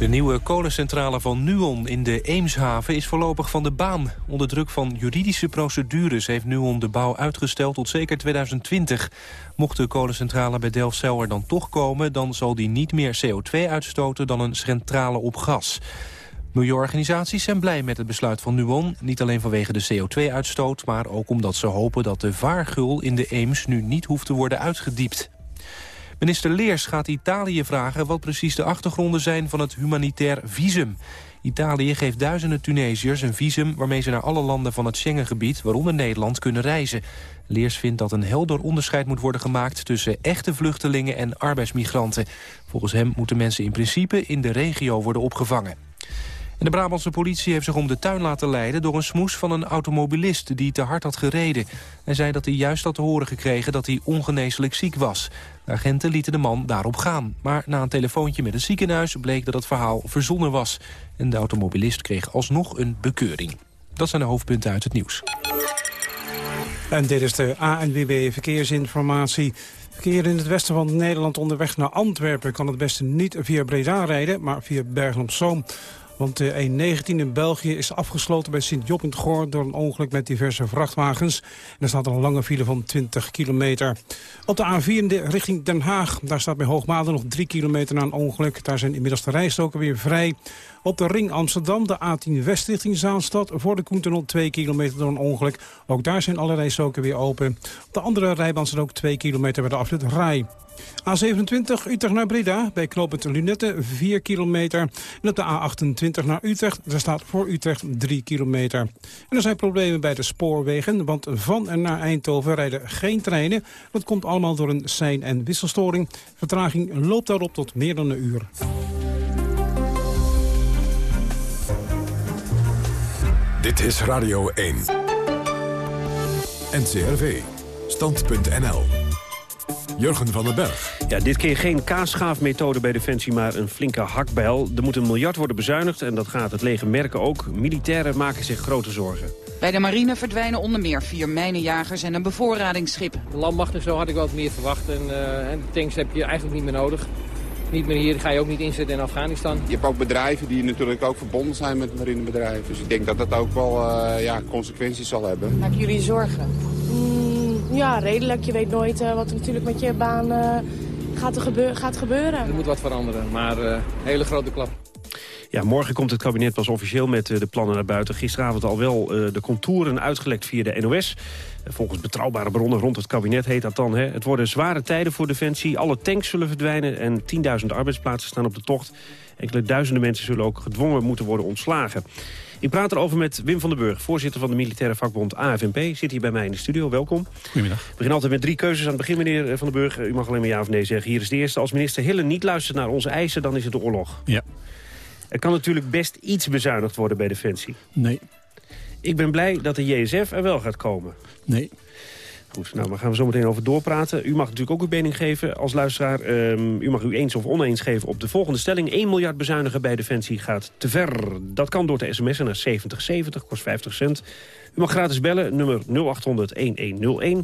De nieuwe kolencentrale van Nuon in de Eemshaven is voorlopig van de baan. Onder druk van juridische procedures heeft Nuon de bouw uitgesteld tot zeker 2020. Mocht de kolencentrale bij Delfzijl er dan toch komen... dan zal die niet meer CO2 uitstoten dan een centrale op gas. Milieuorganisaties zijn blij met het besluit van Nuon. Niet alleen vanwege de CO2-uitstoot, maar ook omdat ze hopen dat de vaargul in de Eems nu niet hoeft te worden uitgediept. Minister Leers gaat Italië vragen wat precies de achtergronden zijn van het humanitair visum. Italië geeft duizenden Tunesiërs een visum waarmee ze naar alle landen van het Schengengebied, waaronder Nederland, kunnen reizen. Leers vindt dat een helder onderscheid moet worden gemaakt tussen echte vluchtelingen en arbeidsmigranten. Volgens hem moeten mensen in principe in de regio worden opgevangen de Brabantse politie heeft zich om de tuin laten leiden... door een smoes van een automobilist die te hard had gereden. Hij zei dat hij juist had te horen gekregen dat hij ongeneeslijk ziek was. De agenten lieten de man daarop gaan. Maar na een telefoontje met het ziekenhuis bleek dat het verhaal verzonnen was. En de automobilist kreeg alsnog een bekeuring. Dat zijn de hoofdpunten uit het nieuws. En dit is de ANWB Verkeersinformatie. Verkeer in het westen van Nederland onderweg naar Antwerpen... kan het beste niet via Breda rijden, maar via Bergen-op-Zoom. Want de E19 in België is afgesloten bij Sint-Job in Goor... door een ongeluk met diverse vrachtwagens. En er staat een lange file van 20 kilometer. Op de A4 richting Den Haag. Daar staat bij Hoogmade nog 3 kilometer na een ongeluk. Daar zijn inmiddels de rijstoken weer vrij. Op de ring Amsterdam, de A10 West richting Zaanstad... voor de Koentunnel 2 kilometer door een ongeluk. Ook daar zijn alle rijstoken weer open. Op de andere rijbaan zijn ook 2 kilometer bij de afrit Rai. A27 Utrecht naar Breda, bij knooppunt Lunette 4 kilometer. En op de A28 naar Utrecht, daar staat voor Utrecht 3 kilometer. En er zijn problemen bij de spoorwegen, want van en naar Eindhoven rijden geen treinen. Dat komt allemaal door een sein- en wisselstoring. Vertraging loopt daarop tot meer dan een uur. Dit is Radio 1. NCRV. Stand.nl. Jurgen van den Berg. Ja, dit keer geen kaasschaafmethode bij Defensie, maar een flinke hakbijl. Er moet een miljard worden bezuinigd en dat gaat het leger merken ook. Militairen maken zich grote zorgen. Bij de marine verdwijnen onder meer vier mijnenjagers en een bevoorradingsschip. De landmacht en zo had ik wel wat meer verwacht. En, uh, en tanks heb je eigenlijk niet meer nodig. Niet meer hier, ga je ook niet inzetten in Afghanistan. Je hebt ook bedrijven die natuurlijk ook verbonden zijn met marinebedrijven. Dus ik denk dat dat ook wel uh, ja, consequenties zal hebben. Maken jullie zorgen? Ja, redelijk. Je weet nooit uh, wat er natuurlijk met je baan uh, gaat, er gebeur gaat gebeuren. Er moet wat veranderen, maar uh, hele grote klap. Ja, morgen komt het kabinet pas officieel met de plannen naar buiten. Gisteravond al wel de contouren uitgelekt via de NOS. Volgens betrouwbare bronnen rond het kabinet heet dat dan. Hè. Het worden zware tijden voor Defensie. Alle tanks zullen verdwijnen en 10.000 arbeidsplaatsen staan op de tocht. Enkele duizenden mensen zullen ook gedwongen moeten worden ontslagen. Ik praat erover met Wim van den Burg, voorzitter van de militaire vakbond AFNP. Zit hier bij mij in de studio, welkom. Goedemiddag. We beginnen altijd met drie keuzes aan het begin, meneer Van den Burg. U mag alleen maar ja of nee zeggen. Hier is de eerste. Als minister Hille niet luistert naar onze eisen, dan is het de oorlog. Ja. Er kan natuurlijk best iets bezuinigd worden bij Defensie. Nee. Ik ben blij dat de JSF er wel gaat komen. Nee. Goed, nou, daar gaan we zo meteen over doorpraten. U mag natuurlijk ook uw mening geven als luisteraar. Um, u mag u eens of oneens geven op de volgende stelling. 1 miljard bezuinigen bij Defensie gaat te ver. Dat kan door te sms'en naar 7070, kost 50 cent. U mag gratis bellen, nummer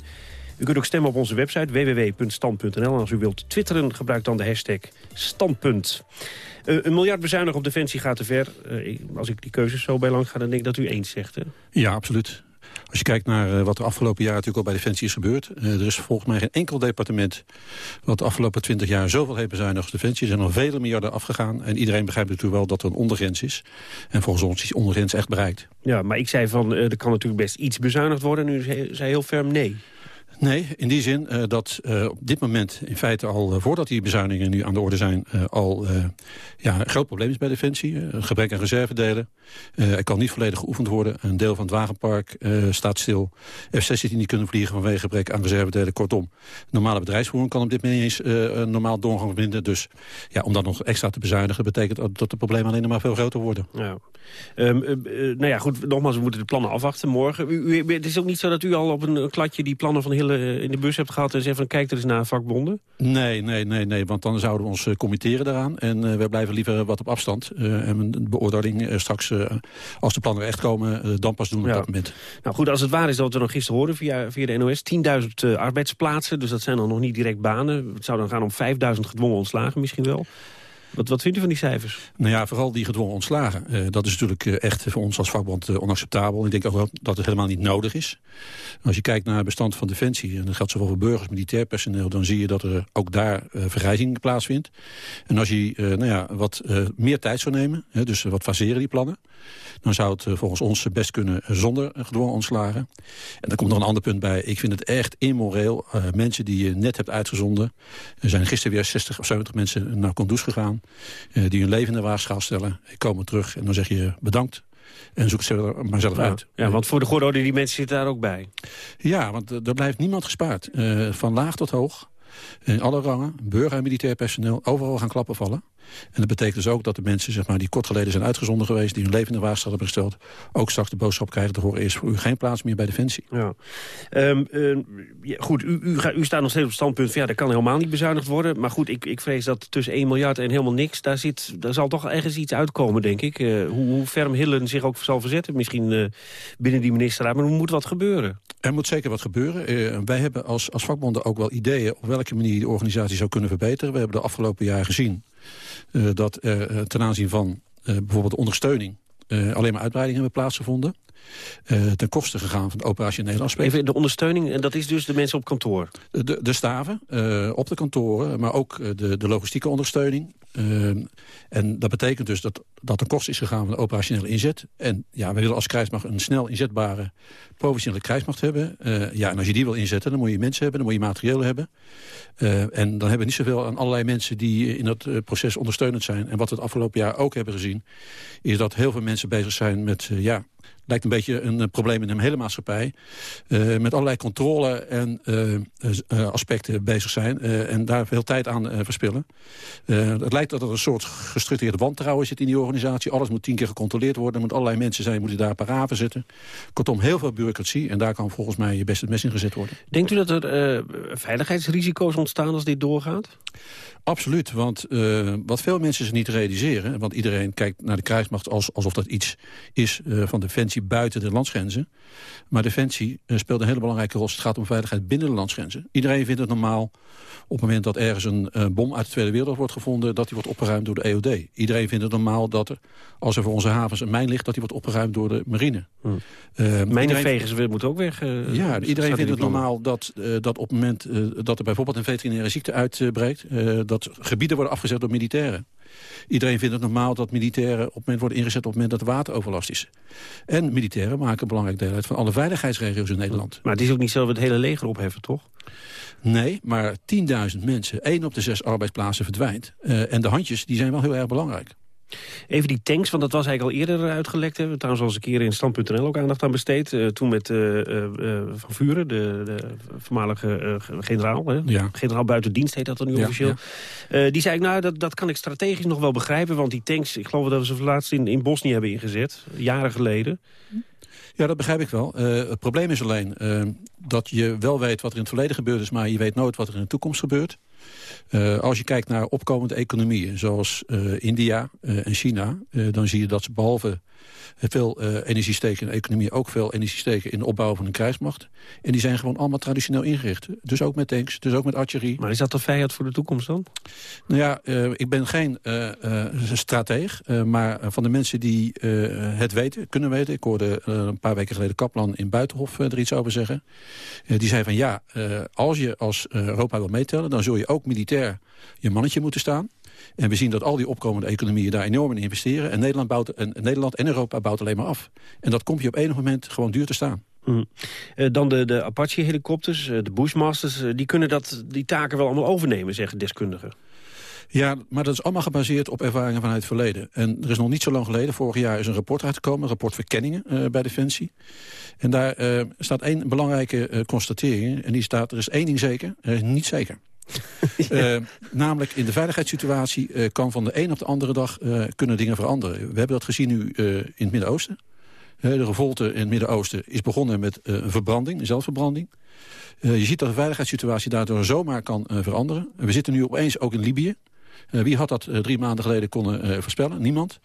0800-1101. U kunt ook stemmen op onze website www.stand.nl. En als u wilt twitteren, gebruik dan de hashtag standpunt. Uh, een miljard bezuinigen op defensie gaat te ver. Uh, als ik die keuzes zo bij lang ga, dan denk ik dat u eens zegt. Hè? Ja, absoluut. Als je kijkt naar uh, wat de afgelopen jaren natuurlijk al bij Defensie is gebeurd. Er is volgens mij geen enkel departement wat de afgelopen twintig jaar zoveel heeft bezuinigd als Defensie. Er zijn al vele miljarden afgegaan. En iedereen begrijpt natuurlijk wel dat er een ondergrens is. En volgens ons is die ondergrens echt bereikt. Ja, maar ik zei van, er kan natuurlijk best iets bezuinigd worden. En u zei heel ferm nee. Nee, in die zin uh, dat uh, op dit moment in feite al uh, voordat die bezuinigingen nu aan de orde zijn... al ja, een groot probleem is bij Defensie. gebrek aan reservedelen. er kan niet volledig geoefend worden. Een deel van het wagenpark staat stil. F-16 die niet kunnen vliegen vanwege gebrek aan reservedelen. Kortom, normale bedrijfsvoering kan op dit moment eens een normaal doorgang vinden. Dus ja, om dat nog extra te bezuinigen... betekent dat de problemen alleen maar veel groter worden. Ja. Um, nou ja, goed, nogmaals, we moeten de plannen afwachten morgen. U, het is ook niet zo dat u al op een kladje die plannen van Hille in de bus hebt gehad... en zegt van kijk er eens naar vakbonden? Nee, nee, nee, nee, want dan zouden we ons committeren daaraan. En uh, we blijven liever wat op afstand. Uh, en een beoordeling uh, straks, als de plannen echt komen, dan pas doen op ja. dat moment. Nou goed, als het waar is dat we nog gisteren hoorden via, via de NOS... 10.000 arbeidsplaatsen, dus dat zijn dan nog niet direct banen. Het zou dan gaan om 5.000 gedwongen ontslagen misschien wel. Wat, wat vindt u van die cijfers? Nou ja, vooral die gedwongen ontslagen. Uh, dat is natuurlijk uh, echt voor ons als vakbond uh, onacceptabel. Ik denk ook wel dat het helemaal niet nodig is. Als je kijkt naar het bestand van Defensie... en dat geldt zowel voor burgers, militair personeel... dan zie je dat er ook daar vergrijzing plaatsvindt. En als je nou ja, wat meer tijd zou nemen... dus wat faseren die plannen... dan zou het volgens ons best kunnen zonder gedwongen ontslagen. En dan komt nog een ander punt bij. Ik vind het echt immoreel. mensen die je net hebt uitgezonden... er zijn gisteren weer 60 of 70 mensen naar Kondus gegaan... Uh, die hun leven in de waagschaal stellen. Ik kom terug en dan zeg je bedankt. En zoek ze er maar zelf ja, uit. Ja, want voor de goede orde, die mensen zitten daar ook bij. Ja, want er blijft niemand gespaard. Uh, van laag tot hoog. In alle rangen, burger en militair personeel, overal gaan klappen vallen. En dat betekent dus ook dat de mensen zeg maar, die kort geleden zijn uitgezonden geweest... die hun leven in de waagschaal hebben gesteld... ook straks de boodschap krijgen te horen... is voor u geen plaats meer bij Defensie. Ja. Uh, ja, goed, u, u, u, staat nog steeds op het standpunt van... ja, dat kan helemaal niet bezuinigd worden. Maar goed, ik, ik vrees dat tussen 1 miljard en helemaal niks... daar, zit, daar zal toch ergens iets uitkomen, denk ik. Uh, hoe, hoe ferm Hillen zich ook zal verzetten. Misschien uh, binnen die ministerraad. Maar er moet wat gebeuren. Er moet zeker wat gebeuren. Uh, wij hebben als, als vakbonden ook wel ideeën... op welke manier de organisatie zou kunnen verbeteren. We hebben de afgelopen jaren gezien... Uh, dat er uh, ten aanzien van bijvoorbeeld ondersteuning... alleen maar uitbreidingen hebben plaatsgevonden. Ten koste gegaan van de operationele aspect. Even de ondersteuning, en dat is dus de mensen op kantoor? De, de staven op de kantoren, maar ook de, de logistieke ondersteuning. Uh, en dat betekent dus dat, dat er kost is gegaan van de operationele inzet. En ja, we willen als krijgsmacht een snel inzetbare professionele krijgsmacht hebben. Ja, en als je die wil inzetten, dan moet je mensen hebben, dan moet je materieel hebben. En dan hebben we niet zoveel aan allerlei mensen die in dat proces ondersteunend zijn. En wat we het afgelopen jaar ook hebben gezien, is dat heel veel mensen bezig zijn met, ja, lijkt een beetje een probleem in de hele maatschappij. Uh, met allerlei controle en uh, uh, aspecten bezig zijn. en daar veel tijd aan verspillen. het lijkt dat er een soort gestructureerde wantrouwen zit in die organisatie. Alles moet tien keer gecontroleerd worden. Er moeten allerlei mensen zijn, moeten daar paraven zitten. Kortom, heel veel bureaucratie. En daar kan volgens mij je best het mes in gezet worden. Denkt u dat er veiligheidsrisico's ontstaan als dit doorgaat? Absoluut, want uh, wat veel mensen zich niet realiseren... want iedereen kijkt naar de krijgsmacht als, alsof dat iets is uh, van Defensie buiten de landsgrenzen. Maar Defensie uh, speelt een hele belangrijke rol als het gaat om veiligheid binnen de landsgrenzen. Iedereen vindt het normaal op het moment dat ergens een bom uit de Tweede Wereldoorlog wordt gevonden... dat die wordt opgeruimd door de EOD. Iedereen vindt het normaal dat er, als er voor onze havens een mijn ligt... dat die wordt opgeruimd door de marine. Hmm. Mijnenvegers iedereen... moeten ook weg. ja, iedereen vindt het normaal dat, dat op het moment dat er bijvoorbeeld een veterinaire ziekte uitbreekt... dat gebieden worden afgezet door militairen. Iedereen vindt het normaal dat militairen op het moment worden ingezet... op het moment dat er wateroverlast is. En militairen maken een belangrijk deel uit van alle veiligheidsregio's in Nederland. Maar het is ook niet zo dat we het hele leger opheffen, toch? Nee, maar 10.000 mensen, één op de zes arbeidsplaatsen verdwijnt. Uh, en de handjes die zijn wel heel erg belangrijk. Even die tanks, want dat was eigenlijk al eerder uitgelekt. Hebben we trouwens al eens een keer in Stand.nl ook aandacht aan besteed. Uh, toen met uh, uh, Van Vuren, de, de voormalige generaal. Hè? Ja. Generaal buiten dienst heet dat dan nu ja, officieel. Ja. die zei, nou, dat, dat kan ik strategisch nog wel begrijpen. Want die tanks, ik geloof dat we ze laatst in, in Bosnië hebben ingezet. Jaren geleden. Ja, dat begrijp ik wel. Uh, het probleem is alleen uh, dat je wel weet wat er in het verleden gebeurd is... maar je weet nooit wat er in de toekomst gebeurt. Uh, als je kijkt naar opkomende economieën, zoals uh, India uh, en China... dan zie je dat ze behalve veel energie steken in de economie... ook veel energie steken in de opbouw van een krijgsmacht. En die zijn gewoon allemaal traditioneel ingericht. Dus ook met tanks, dus ook met artillerie. Maar is dat een vijand voor de toekomst dan? Nou ja, ik ben geen strateeg. maar van de mensen die het weten, kunnen weten... ik hoorde een paar weken geleden Kaplan in Buitenhof er iets over zeggen... die zei van ja, als je als Europa wil meetellen... dan zul je ook militair je mannetje moeten staan. En we zien dat al die opkomende economieën daar enorm in investeren. En Nederland, bouwt, en Nederland en Europa bouwt alleen maar af. En dat komt je op enig moment gewoon duur te staan. Mm. Uh, dan de, de Apache-helikopters, uh, de Bushmasters... Uh, die kunnen dat, die taken wel allemaal overnemen, zeggen deskundigen. Ja, maar dat is allemaal gebaseerd op ervaringen vanuit het verleden. En er is nog niet zo lang geleden, vorig jaar is een rapport uitgekomen... een rapport verkenningen uh, bij Defensie. En daar uh, staat één belangrijke uh, constatering. En die staat, er is één ding zeker, er is niet zeker. ja. namelijk in de veiligheidssituatie kan van de een op de andere dag kunnen dingen veranderen. We hebben dat gezien nu in het Midden-Oosten. de revolte in het Midden-Oosten is begonnen met een verbranding, een zelfverbranding. je ziet dat de veiligheidssituatie daardoor zomaar kan veranderen. We zitten nu opeens ook in Libië. Wie had dat drie maanden geleden kunnen voorspellen? Niemand.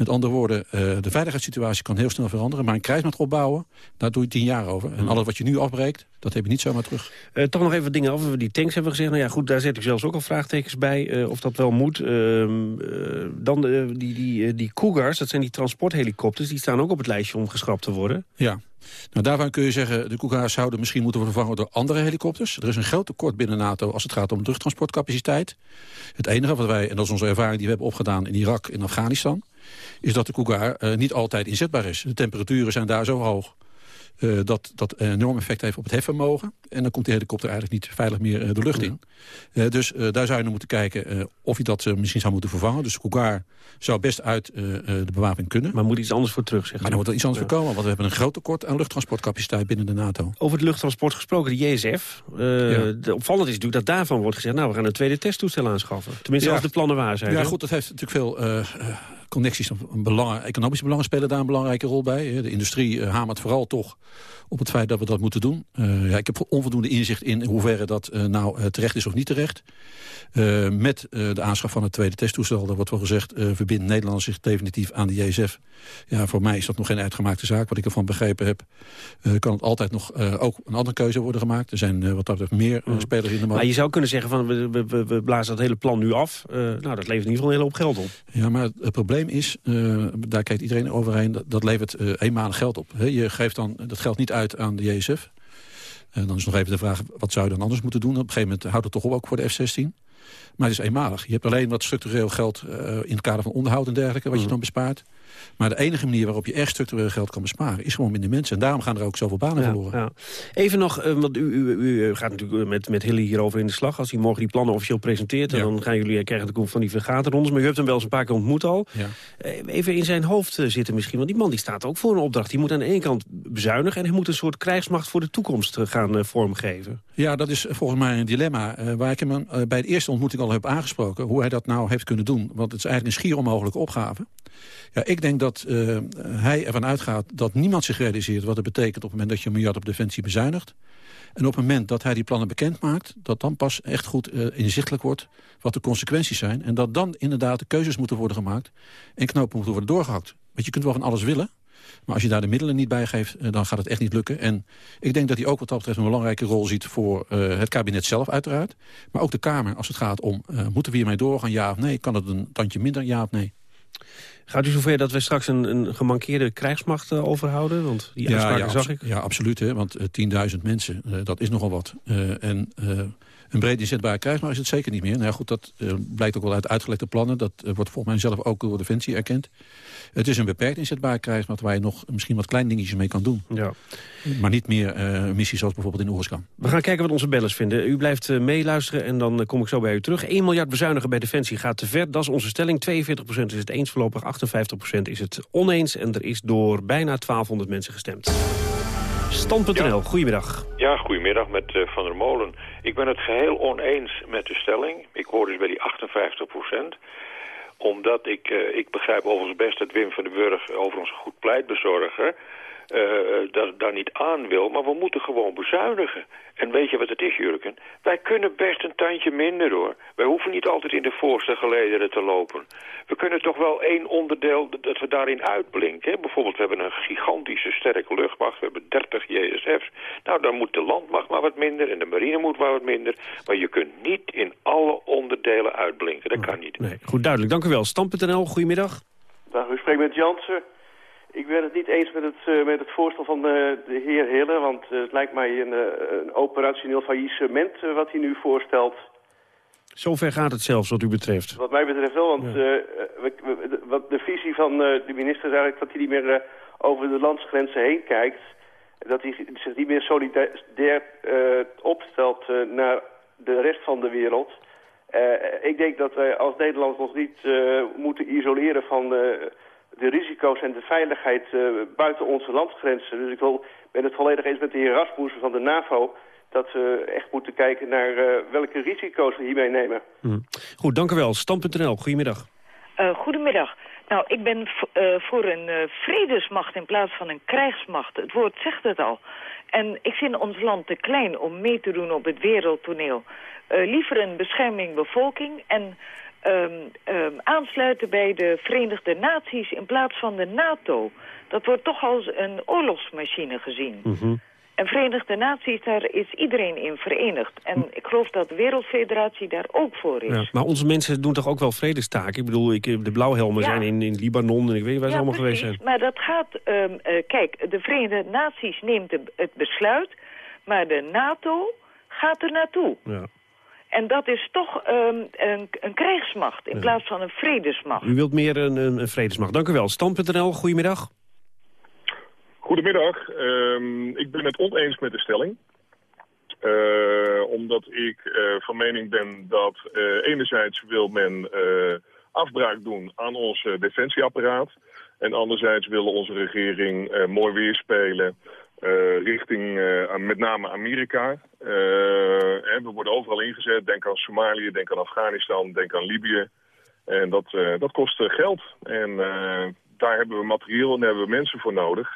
Met andere woorden, de veiligheidssituatie kan heel snel veranderen. Maar een krijgsmacht opbouwen, daar doe je tien jaar over. En alles wat je nu afbreekt, dat heb je niet zomaar terug. toch nog even dingen over die tanks hebben we gezegd. Nou ja, goed, daar zet ik zelfs ook al vraagtekens bij. of dat wel moet. Ehm, dan die, die, die Cougars, dat zijn die transporthelikopters. Die staan ook op het lijstje om geschrapt te worden. Ja, nou, daarvan kun je zeggen, de Cougars zouden misschien moeten worden vervangen door andere helikopters. Er is een groot tekort binnen NATO als het gaat om luchttransportcapaciteit. Het enige wat wij, en dat is onze ervaring die we hebben opgedaan in Irak en Afghanistan, is dat de Cougar uh, niet altijd inzetbaar is. De temperaturen zijn daar zo hoog uh, dat dat een enorm effect heeft op het hefvermogen. En dan komt die helikopter eigenlijk niet veilig meer uh, de lucht in. Uh, dus daar zou je naar moeten kijken of je dat misschien zou moeten vervangen. Dus Cougar zou best uit de bewapening kunnen. Maar moet iets anders voor terug, zeggen Maar dan moet er iets anders ja. voor komen, want we hebben een groot tekort aan luchttransportcapaciteit binnen de NATO. Over het luchttransport gesproken, de JSF. Ja. De opvallend is natuurlijk dat daarvan wordt gezegd, nou we gaan een tweede testtoestel aanschaffen. Tenminste, ja. als de plannen waar zijn. Ja, goed, dat heeft natuurlijk veel connecties, een belang, economische belangen spelen daar een belangrijke rol bij. De industrie uh, hamert vooral toch op het feit dat we dat moeten doen. Uh, ja, ik heb onvoldoende inzicht in hoeverre dat uh, nou terecht is of niet terecht. met de aanschaf van het tweede testtoestel, daar wordt wel gezegd... verbindt Nederland zich definitief aan de JSF. Ja, voor mij is dat nog geen uitgemaakte zaak. Wat ik ervan begrepen heb, kan het altijd nog ook een andere keuze worden gemaakt. Er zijn wat dat betreft meer spelers in de markt. Maar je zou kunnen zeggen, van, we, we, we blazen dat hele plan nu af. nou, dat levert in ieder geval een hele hoop geld op. Ja, maar het probleem is, uh, daar kijkt iedereen overheen, dat, dat levert uh, eenmalig geld op. He, je geeft dan dat geld niet uit aan de JSF. En dan is nog even de vraag, wat zou je dan anders moeten doen? Op een gegeven moment houdt het toch op ook voor de F-16. Maar het is eenmalig. Je hebt alleen wat structureel geld uh, in het kader van onderhoud en dergelijke... wat je dan bespaart. Maar de enige manier waarop je echt structureel geld kan besparen... is gewoon minder mensen. En daarom gaan er ook zoveel banen ja, verloren. Ja. Even nog, uh, want u, u, u, gaat natuurlijk met, met Hilly hierover in de slag. Als hij morgen die plannen officieel presenteert... Ja. dan gaan jullie krijgen de van die vergaderrondes. Maar u hebt hem wel eens een paar keer ontmoet al. Ja. Uh, even in zijn hoofd zitten misschien. Want die man die staat ook voor een opdracht. Die moet aan de ene kant bezuinigen... en hij moet een soort krijgsmacht voor de toekomst gaan vormgeven. Ja, dat is volgens mij een dilemma. waar ik hem bij de eerste ontmoeting al heb aangesproken. Hoe hij dat nou heeft kunnen doen. Want het is eigenlijk een schier onmogelijke opgave. Ja, ik denk dat uh, hij ervan uitgaat dat niemand zich realiseert... wat het betekent op het moment dat je een miljard op defensie bezuinigt. En op het moment dat hij die plannen bekend maakt... dat dan pas echt goed uh, inzichtelijk wordt wat de consequenties zijn. En dat dan inderdaad de keuzes moeten worden gemaakt... en knopen moeten worden doorgehakt. Want je kunt wel van alles willen... Maar als je daar de middelen niet bij geeft, uh, dan gaat het echt niet lukken. En ik denk dat hij ook wat dat betreft een belangrijke rol ziet... voor het kabinet zelf uiteraard. Maar ook de Kamer als het gaat om... Moeten we hiermee doorgaan, ja of nee? Kan het een tandje minder, ja of nee? Gaat u zover dat we straks een, een gemankeerde krijgsmacht uh, overhouden? Want die uitspraken ja, zag ik. Ja, absoluut. Hè, want uh, 10.000 mensen, uh, dat is nogal wat. en een breed inzetbare krijgsmacht is het zeker niet meer. Nou ja, goed, dat blijkt ook wel uit uitgelegde plannen. Dat wordt volgens mij zelf ook door Defensie erkend. Het is een beperkt inzetbare krijgsmacht... waar je nog misschien wat klein dingetjes mee kan doen. Ja. Maar niet meer uh, missies zoals bijvoorbeeld in Oerskan. We gaan kijken wat onze bellers vinden. U blijft meeluisteren en dan kom ik zo bij u terug. 1 miljard bezuinigen bij Defensie gaat te ver. Dat is onze stelling. 42% is het eens voorlopig, 58% is het oneens. En er is door bijna 1200 mensen gestemd. Stand.nl, ja. goedemiddag. Ja, goedemiddag met Van der Molen. Ik ben het geheel oneens met de stelling. Ik hoor dus bij die 58% omdat ik, uh, ik begrijp overigens best dat Wim van den Burg overigens een goed pleitbezorger. Uh, daar, daar niet aan wil. Maar we moeten gewoon bezuinigen. En weet je wat het is, Jurken? Wij kunnen best een tandje minder, hoor. Wij hoeven niet altijd in de voorste gelederen te lopen. We kunnen toch wel één onderdeel dat we daarin uitblinken. Bijvoorbeeld, we hebben een gigantische sterke luchtmacht. We hebben 30 JSF's. Nou, dan moet de landmacht maar wat minder en de marine moet maar wat minder. Maar je kunt niet in alle onderdelen uitblinken. Dat kan niet. Nee, goed, duidelijk. Dank u wel. Stam.nl, goedemiddag. Dag, u spreekt met Jansen. Ik ben het niet eens met het, uh, met het voorstel van de, de heer Hille, want uh, het lijkt mij een, een operationeel faillissement wat hij nu voorstelt. Zover gaat het zelfs wat u betreft. Wat mij betreft wel, want ja. we, we, wat de visie van de minister is eigenlijk dat hij niet meer over de landsgrenzen heen kijkt. Dat hij zich niet meer solidair opstelt naar de rest van de wereld. ik denk dat wij als Nederland ons niet moeten isoleren van de risico's en de veiligheid uh, buiten onze landsgrenzen. Dus ik wil, ben het volledig eens met de heer Rasmussen van de NAVO... dat we echt moeten kijken naar uh, welke risico's we hiermee nemen. Hmm. Goed, dank u wel. Stam.nl, goedemiddag. Uh, goedemiddag. Nou, ik ben voor een vredesmacht in plaats van een krijgsmacht. Het woord zegt het al. En ik vind ons land te klein om mee te doen op het wereldtoneel. liever een bescherming bevolking en um, um, aansluiten bij de Verenigde Naties in plaats van de NATO. Dat wordt toch als een oorlogsmachine gezien. Mm -hmm. En Verenigde Naties, daar is iedereen in verenigd. En ik geloof dat de Wereldfederatie daar ook voor is. Ja, maar onze mensen doen toch ook wel vredestaken? Ik bedoel, ik, de blauwhelmen ja. zijn in, in Libanon en ik weet niet waar ze allemaal precies, geweest zijn. maar dat gaat... Um, uh, kijk, de Verenigde Naties neemt de, het besluit, maar de NATO gaat er naartoe. Ja. En dat is toch um, een, een krijgsmacht in ja. plaats van een vredesmacht. U wilt meer een, een, een vredesmacht. Dank u wel. Stand.nl, goedemiddag. Goedemiddag. Um, ik ben het oneens met de stelling. Uh, omdat ik uh, van mening ben dat uh, enerzijds wil men afbraak doen aan ons defensieapparaat. En anderzijds wil onze regering mooi weerspelen uh, richting uh, met name Amerika. Uh, we worden overal ingezet. Denk aan Somalië, denk aan Afghanistan, denk aan Libië. En dat, dat kost geld. En daar hebben we materieel en daar hebben we mensen voor nodig.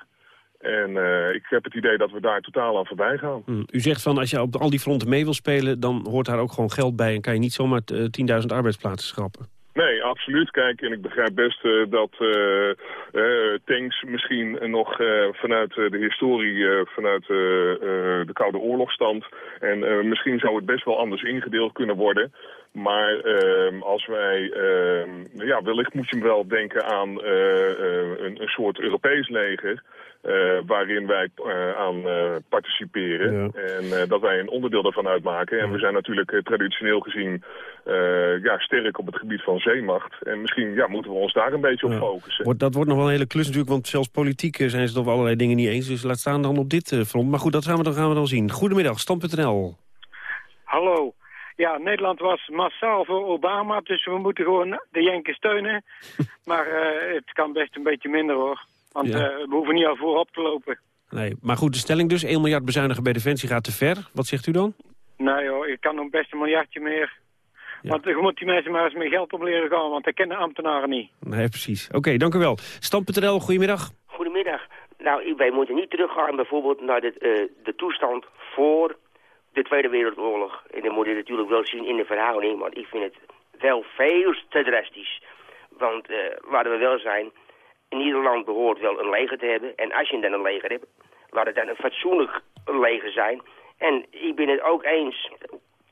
En ik heb het idee dat we daar totaal aan voorbij gaan. Hmm. U zegt van als je op al die fronten mee wil spelen... dan hoort daar ook gewoon geld bij en kan je niet zomaar 10.000 arbeidsplaatsen schrappen. Absoluut. Kijk, en ik begrijp best uh, dat uh, uh, tanks misschien nog vanuit de historie, vanuit de Koude Oorlogstand. En misschien zou het best wel anders ingedeeld kunnen worden. Maar ehm, als wij, ehm, ja, wellicht moet je wel denken aan een, een soort Europees leger. Uh, waarin wij uh, aan uh, participeren. Ja. En dat wij een onderdeel daarvan uitmaken. En we zijn natuurlijk traditioneel gezien ja, sterk op het gebied van zeemacht. En misschien ja, moeten we ons daar een beetje ja. op focussen. Wordt, dat wordt nog wel een hele klus natuurlijk, want zelfs politiek zijn ze het over allerlei dingen niet eens. Dus laat staan dan op dit front. Maar goed, dat gaan we, dan gaan we dan zien. Goedemiddag, Stam.nl. Hallo. Ja, Nederland was massaal voor Obama, dus we moeten gewoon de Jenken steunen. maar het kan best een beetje minder hoor. Want ja. uh, we hoeven niet al voorop te lopen. Nee, maar goed, de stelling dus. 1 miljard bezuinigen bij Defensie gaat te ver. Wat zegt u dan? Nee hoor, ik kan nog best een miljardje meer. Ja. Want je moet die mensen maar eens met geld op leren gaan, want dat kennen ambtenaren niet. Nee, precies. Oké, okay, dank u wel. Stam.nl, goedemiddag. Goedemiddag. Nou, wij moeten niet teruggaan bijvoorbeeld naar de, uh, de toestand voor de Tweede Wereldoorlog. En dan moet je natuurlijk wel zien in de verhouding, want ik vind het wel veel te drastisch. Want uh, laten we wel zijn, in ieder land behoort wel een leger te hebben. En als je dan een leger hebt, laat het dan een fatsoenlijk leger zijn. En ik ben het ook eens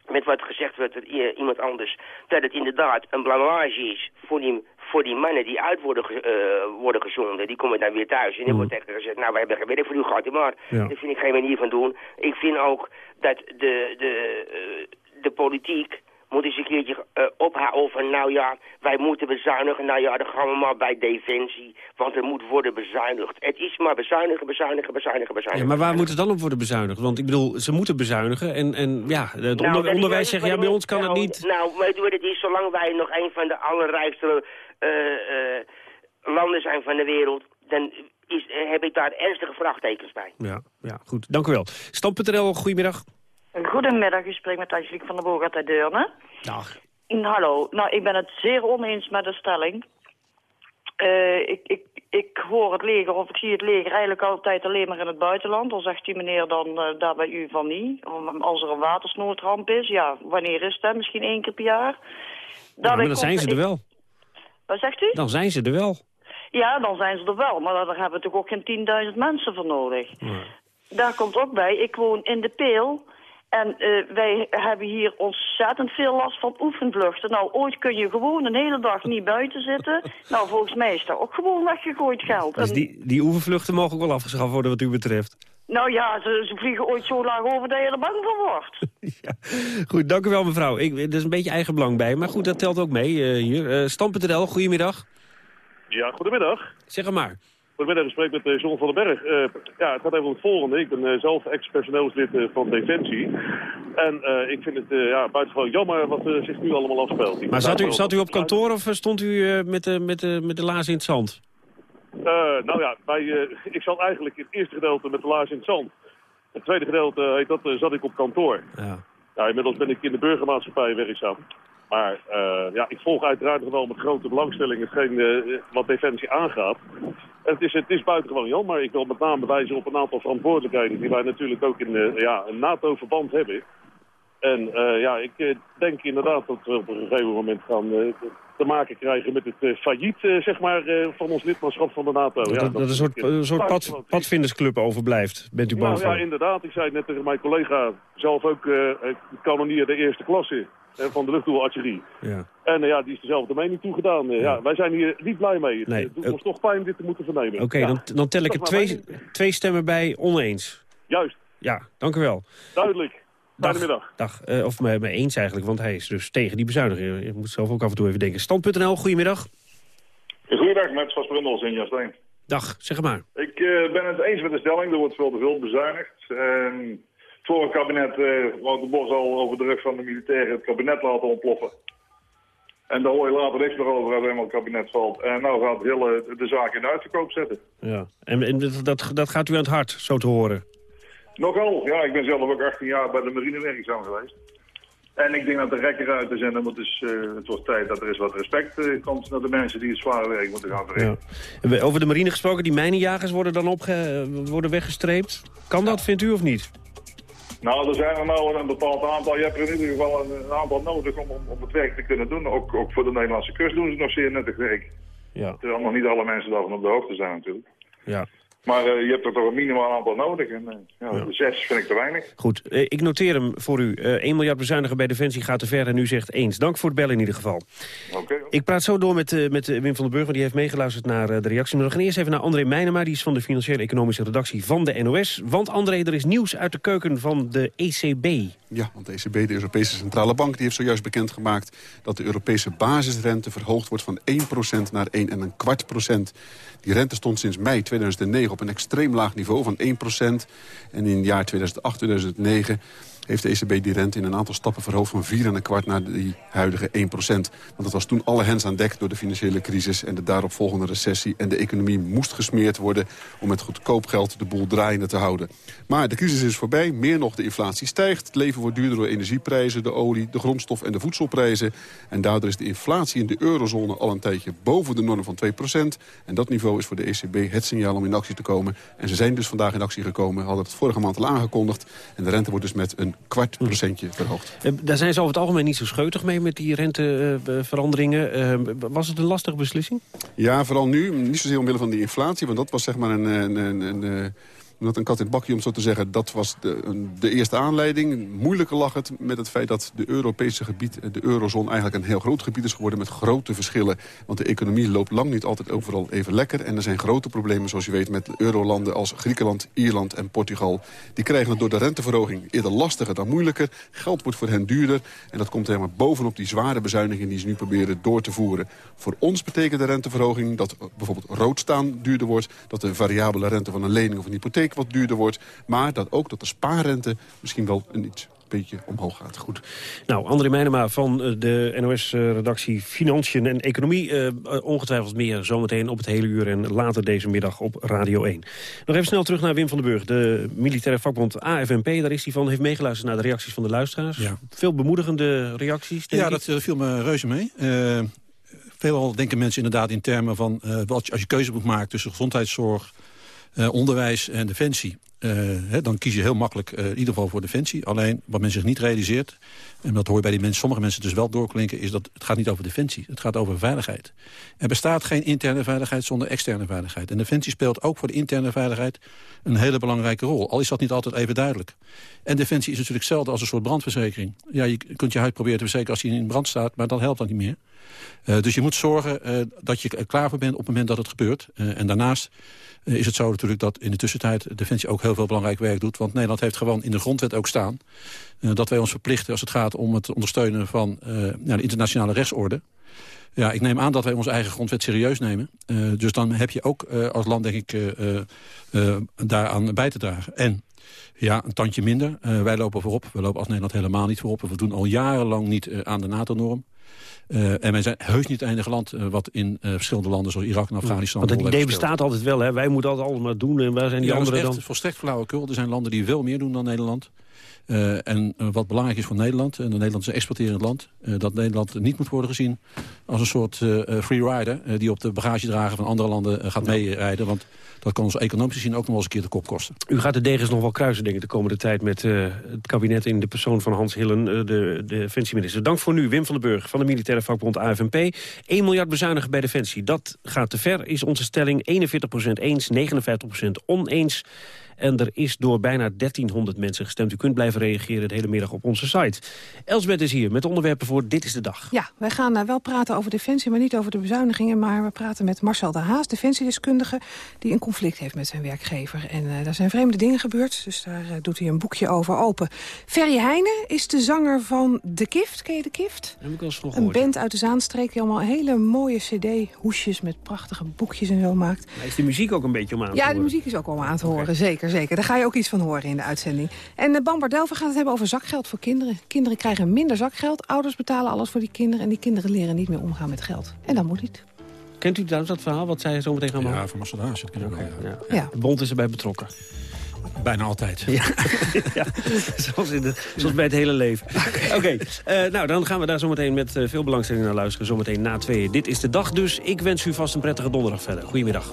met wat gezegd werd door iemand anders... dat het inderdaad een blamage is voor die, voor die mannen die uit worden, ge, uh, worden gezonden. Die komen dan weer thuis en dan wordt tegen gezegd... nou, we hebben geen werk voor u gehad, maar ja. dat vind ik geen manier van doen. Ik vind ook dat de, de, uh, de politiek moet eens een keertje uh, ophouden van, nou ja, wij moeten bezuinigen. Nou ja, dan gaan we maar bij Defensie, want er moet worden bezuinigd. Het is maar bezuinigen, bezuinigen, bezuinigen, bezuinigen. Ja, maar waar moet het dan op worden bezuinigd? Want ik bedoel, ze moeten bezuinigen en, en ja, het nou, onder, onderwijs zegt, ja, bij ons kan nou, het niet. Nou, weet wat het is? Zolang wij nog een van de allerrijkste uh, uh, landen zijn van de wereld, dan is, heb ik daar ernstige vraagtekens bij. Ja, ja goed. Dank u wel. Stam.nl, goedemiddag. Goedemiddag, u spreekt met Angelique van der Boog uit Deurne. Dag. Hallo, nou ik ben het zeer oneens met de stelling. Uh, ik, ik, ik hoor het leger of ik zie het leger eigenlijk altijd alleen maar in het buitenland. Dan zegt die meneer dan uh, daar bij u van niet. Als er een watersnoodramp is, ja, wanneer is dat? Misschien één keer per jaar. Ja, maar dan zijn ze er wel. Wat zegt u? Dan zijn ze er wel. Ja, dan zijn ze er wel. Maar daar hebben we toch ook geen 10.000 mensen voor nodig. Daar komt ook bij, ik woon in de Peel. En uh, wij hebben hier ontzettend veel last van oefenvluchten. Nou, ooit kun je gewoon een hele dag niet buiten zitten. Nou, volgens mij is dat ook gewoon weggegooid geld. Dus die, die oefenvluchten mogen ook wel afgeschaft worden wat u betreft? Nou ja, ze, ze vliegen ooit zo laag over dat je er bang van wordt. ja. Goed, dank u wel mevrouw. Ik, er is een beetje eigen belang bij, maar goed, dat telt ook mee uh, hier. Uh, Stam.nl, goedemiddag. Ja, goedemiddag. Zeg maar. Goedemiddag, ik spreek met uh, John van den Berg. Uh, ja, het gaat even om het volgende. Ik ben uh, zelf ex-personeelslid van Defensie. En ik vind het ja, buitengewoon jammer wat zich nu allemaal afspeelt. Ik maar zat u, zat u op kantoor of stond u met, de, met, de, met de laars in het zand? nou ja, bij, ik zat eigenlijk in het eerste gedeelte met de laars in het zand. Het tweede gedeelte heet dat, zat ik op kantoor. Ja. ja. Inmiddels ben ik in de burgermaatschappij werkzaam. Maar uh, ja, ik volg uiteraard wel met grote belangstelling hetgeen uh, wat Defensie aangaat. En het is, het is buitengewoon jammer, maar ik wil met name wijzen op een aantal verantwoordelijkheden die wij natuurlijk ook in uh, ja, een NATO-verband hebben. En ja, ik denk inderdaad dat we op een gegeven moment gaan te maken krijgen met het failliet zeg maar, van ons lidmaatschap van de NATO. Dat, ja, dat, dat een soort, een soort pad, padvindersclub overblijft, bent u bang nou, van? Ja, inderdaad. Ik zei net tegen mijn collega, zelf ook kanonier de eerste klasse van de luchtdoelartillerie. Ja. En uh, ja, die is dezelfde mening toegedaan. Uh, ja. ja. wij zijn hier niet blij mee. Nee. Het doet ons toch pijn dit te moeten vernemen. Oké, okay, ja. dan, dan tel ik er twee, twee stemmen bij oneens. Juist. Ja, dank u wel. Duidelijk. Fijne middag. Dag. Uh, of mee, mee eens eigenlijk, want hij is dus tegen die bezuiniging. Je moet zelf ook af en toe even denken. Stand.nl, goedemiddag. Goedemiddag, met Vas Brundels in Jasteen. Dag, zeg maar. Ik ben het eens met de stelling, er wordt veel te veel bezuinigd. En het vorige kabinet uh, de Bos al over de rug van de militairen het kabinet laten ontploffen. En daar hoor je later niks meer over als eenmaal het kabinet valt. En nou gaat de, hele, de zaak in de uitverkoop zetten. Ja, en, en dat, dat gaat u aan het hart, zo te horen? Nogal, ja. Ik ben zelf ook 18 jaar bij de marine werkzaam geweest. En ik denk dat de rekker uit is en het, is, uh, het wordt tijd dat er eens wat respect uh, komt naar de mensen die het zware werk moeten gaan verrichten. Ja. Over de marine gesproken, die mijnenjagers worden dan opge worden weggestreept. Kan dat, vindt u, of niet? Nou, er zijn er nou een bepaald aantal. Je hebt er in ieder geval een, een aantal nodig om, om, om, het werk te kunnen doen. Ook, ook voor de Nederlandse kust doen ze nog zeer nuttig werk. Ja. Terwijl nog niet alle mensen daarvan op de hoogte zijn natuurlijk. Ja. Maar uh, je hebt er toch een minimaal aantal nodig. En uh, ja, ja. zes vind ik te weinig. Goed, uh, ik noteer hem voor u. 1 miljard bezuinigen bij Defensie gaat te ver en u zegt eens. Dank voor het bellen in ieder geval. Okay. Ik praat zo door met, met Wim van den Burger. Die heeft meegeluisterd naar de reactie. Maar we gaan eerst even naar André Meijnema. Die is van de financiële economische redactie van de NOS. Want André, er is nieuws uit de keuken van de ECB. Ja, want de ECB, de Europese Centrale Bank, die heeft zojuist bekendgemaakt... dat de Europese basisrente verhoogd wordt van 1% naar 1,25 procent. Die rente stond sinds mei 2009 op een extreem laag niveau van 1%. En in het jaar 2008, 2009 heeft de ECB die rente in een aantal stappen verhoogd van 4,25 naar die huidige 1% Want dat was toen alle hens aan dek door de financiële crisis en de daaropvolgende recessie. En de economie moest gesmeerd worden om met goedkoop geld de boel draaiende te houden. Maar de crisis is voorbij. Meer nog, de inflatie stijgt. Het leven wordt duurder door energieprijzen, de olie, de grondstof en de voedselprijzen. En daardoor is de inflatie in de eurozone al een tijdje boven de norm van 2% En dat niveau is voor de ECB het signaal om in actie te komen. En ze zijn dus vandaag in actie gekomen. Hadden het vorige maand al aangekondigd. En de rente wordt dus met een kwart procentje verhoogd. Uh, daar zijn ze over het algemeen niet zo scheutig mee met die renteveranderingen. Uh, uh, was het een lastige beslissing? Ja, vooral nu. Niet zozeer omwille van die inflatie. Want dat was zeg maar een... een, een, een omdat een kat in het bakje, om zo te zeggen, dat was de, de eerste aanleiding. Moeilijker lag het met het feit dat de Europese gebied, de eurozone eigenlijk een heel groot gebied is geworden met grote verschillen. Want de economie loopt lang niet altijd overal even lekker. En er zijn grote problemen, zoals je weet, met eurolanden als Griekenland, Ierland en Portugal. Die krijgen het door de renteverhoging eerder lastiger dan moeilijker. Geld wordt voor hen duurder. En dat komt helemaal bovenop die zware bezuinigingen die ze nu proberen door te voeren. Voor ons betekent de renteverhoging dat bijvoorbeeld rood staan duurder wordt. Dat de variabele rente van een lening of een hypotheek wat duurder wordt. Maar dat ook dat de spaarrente misschien wel een iets beetje omhoog gaat. Goed. Nou, André Meijnema van de NOS-redactie Financiën en Economie. Uh, ongetwijfeld meer zometeen op het hele uur en later deze middag op Radio 1. Nog even snel terug naar Wim van den Burg. De militaire vakbond AFNP, daar is hij van, heeft meegeluisterd naar de reacties van de luisteraars. Ja. Veel bemoedigende reacties, Ja, dat uh, viel me reuze mee. Uh, veelal denken mensen inderdaad in termen van... Uh, wat, als je keuze moet maken tussen gezondheidszorg, uh, onderwijs en defensie... Hè, dan kies je heel makkelijk in ieder geval voor defensie. Alleen wat men zich niet realiseert, en dat hoor je bij die sommige mensen dus wel doorklinken... is dat het gaat niet over defensie, het gaat over veiligheid. Er bestaat geen interne veiligheid zonder externe veiligheid. En defensie speelt ook voor de interne veiligheid een hele belangrijke rol. Al is dat niet altijd even duidelijk. En defensie is natuurlijk hetzelfde als een soort brandverzekering. Ja, je kunt je huid proberen te verzekeren als hij in brand staat... maar dan helpt dat niet meer. Uh, dus je moet zorgen uh, dat je er klaar voor bent op het moment dat het gebeurt. En daarnaast is het zo natuurlijk dat in de tussentijd Defensie ook heel veel belangrijk werk doet. Want Nederland heeft gewoon in de grondwet ook staan... dat wij ons verplichten als het gaat om het ondersteunen van ja, de internationale rechtsorde. Ja, ik neem aan dat wij onze eigen grondwet serieus nemen. Dus dan heb je ook als land, denk ik, daaraan bij te dragen. En ja, een tandje minder. wij lopen voorop. We lopen als Nederland helemaal niet voorop. We doen al jarenlang niet aan de NATO-norm. Uh, en wij zijn heus niet het enige land uh, wat in uh, verschillende landen zoals Irak en Afghanistan... Want het idee bestaat altijd wel, hè? wij moeten altijd allemaal doen en waar zijn die ja, anderen dat is dan? echt volstrekt flauwekul. Er zijn landen die veel meer doen dan Nederland. Uh, en uh, wat belangrijk is voor Nederland, en Nederland is een exporterend land... Uh, dat Nederland niet moet worden gezien als een soort free rider... die op de bagagedrager van andere landen gaat meerijden. Want dat kan ons economisch gezien ook nog wel eens een keer de kop kosten. U gaat de degens nog wel kruisen, denk ik, de komende tijd... met het kabinet in de persoon van Hans Hillen, de defensieminister. Dank voor nu, Wim van den Burg van de militaire vakbond AFNP. 1 miljard bezuinigen bij Defensie, dat gaat te ver, is onze stelling. 41% eens, 59% oneens... En er is door bijna 1300 mensen gestemd. U kunt blijven reageren de hele middag op onze site. Elsbeth is hier met onderwerpen voor Dit is de Dag. Ja, wij gaan uh, wel praten over defensie, maar niet over de bezuinigingen. Maar we praten met Marcel de Haas, defensiedeskundige... die een conflict heeft met zijn werkgever. En uh, daar zijn vreemde dingen gebeurd, dus daar uh, doet hij een boekje over open. Ferry Heijnen is de zanger van De Kift. Ken je De Kift? Heb ik al eens van Een band uit de Zaanstreek die allemaal hele mooie cd-hoesjes... met prachtige boekjes en zo maakt. Maar is de muziek ook een beetje om aan te ja, horen? Ja, de muziek is ook om aan te horen, okay. zeker zeker. Daar ga je ook iets van horen in de uitzending. En uh, Bamber Delver gaat het hebben over zakgeld voor kinderen. Kinderen krijgen minder zakgeld. Ouders betalen alles voor die kinderen. En die kinderen leren niet meer omgaan met geld. En dat moet niet. Kent u dat, dat verhaal wat zij zo meteen gaan maken? Ja, van Marcel Haas. Okay, ja. Ja. De bond is erbij betrokken. Bijna altijd. Ja, ja. Zoals, in de, zoals bij het hele leven. Oké, okay. uh, nou dan gaan we daar zometeen met uh, veel belangstelling naar luisteren. Zometeen na tweeën. Dit is de dag dus. Ik wens u vast een prettige donderdag verder. Goedemiddag.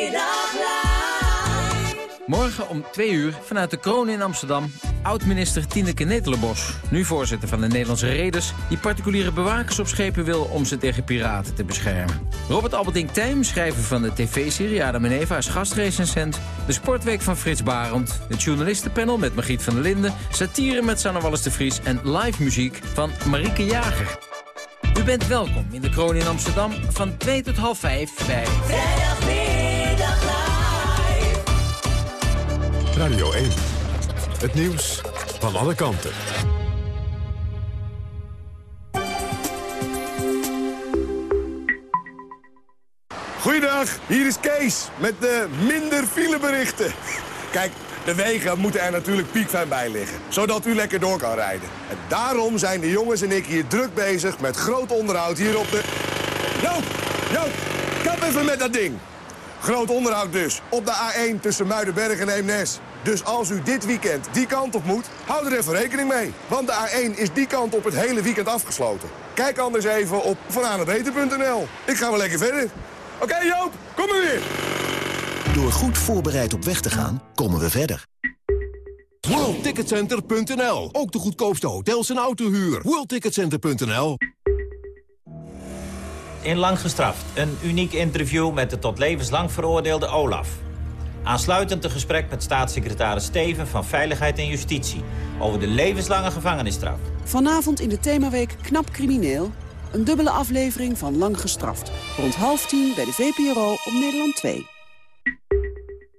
Morgen om twee uur vanuit de kroon in Amsterdam... oud-minister Tineke Netelenbos, nu voorzitter van de Nederlandse Reders... die particuliere bewakers op schepen wil om ze tegen piraten te beschermen. Robert Albertink Tijm, schrijver van de tv-serie Adam en Eva... als gastrecensent, de sportweek van Frits Barend... het journalistenpanel met Margriet van der Linden... satire met Sanne Wallis de Vries en live muziek van Marieke Jager. U bent welkom in de kroon in Amsterdam van 2 tot half 5 bij... Radio 1. Het nieuws van alle kanten. Goeiedag, hier is Kees met de minder fileberichten. Kijk, de wegen moeten er natuurlijk piekfijn bij liggen, zodat u lekker door kan rijden. En daarom zijn de jongens en ik hier druk bezig met groot onderhoud hier op de... Joop, Joop, kap even met dat ding. Groot onderhoud dus, op de A1 tussen Muidenberg en Eemnes. Dus als u dit weekend die kant op moet, hou er even rekening mee. Want de A1 is die kant op het hele weekend afgesloten. Kijk anders even op vananetweten.nl. Ik ga wel lekker verder. Oké okay, Joop, kom maar weer. Door goed voorbereid op weg te gaan, komen we verder. WorldTicketCenter.nl. Ook de goedkoopste hotels en autohuur. WorldTicketCenter.nl. In Lang Gestraft, een uniek interview met de tot levenslang veroordeelde Olaf. Aansluitend een gesprek met staatssecretaris Steven van Veiligheid en Justitie... over de levenslange gevangenisstraf. Vanavond in de themaweek Knap Crimineel... een dubbele aflevering van Lang Gestraft. Rond half tien bij de VPRO op Nederland 2.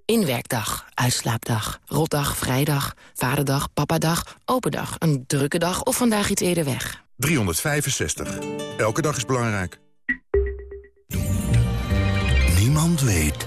Inwerkdag, uitslaapdag, rotdag, vrijdag, vaderdag, papadag, open dag, een drukke dag of vandaag iets eerder weg. 365. Elke dag is belangrijk. Niemand weet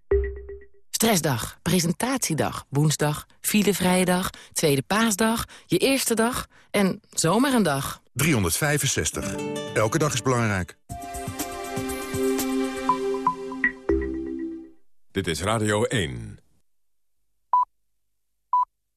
Stressdag, presentatiedag, woensdag, filevrije dag, tweede paasdag, je eerste dag en zomaar een dag. 365. Elke dag is belangrijk. Dit is Radio 1.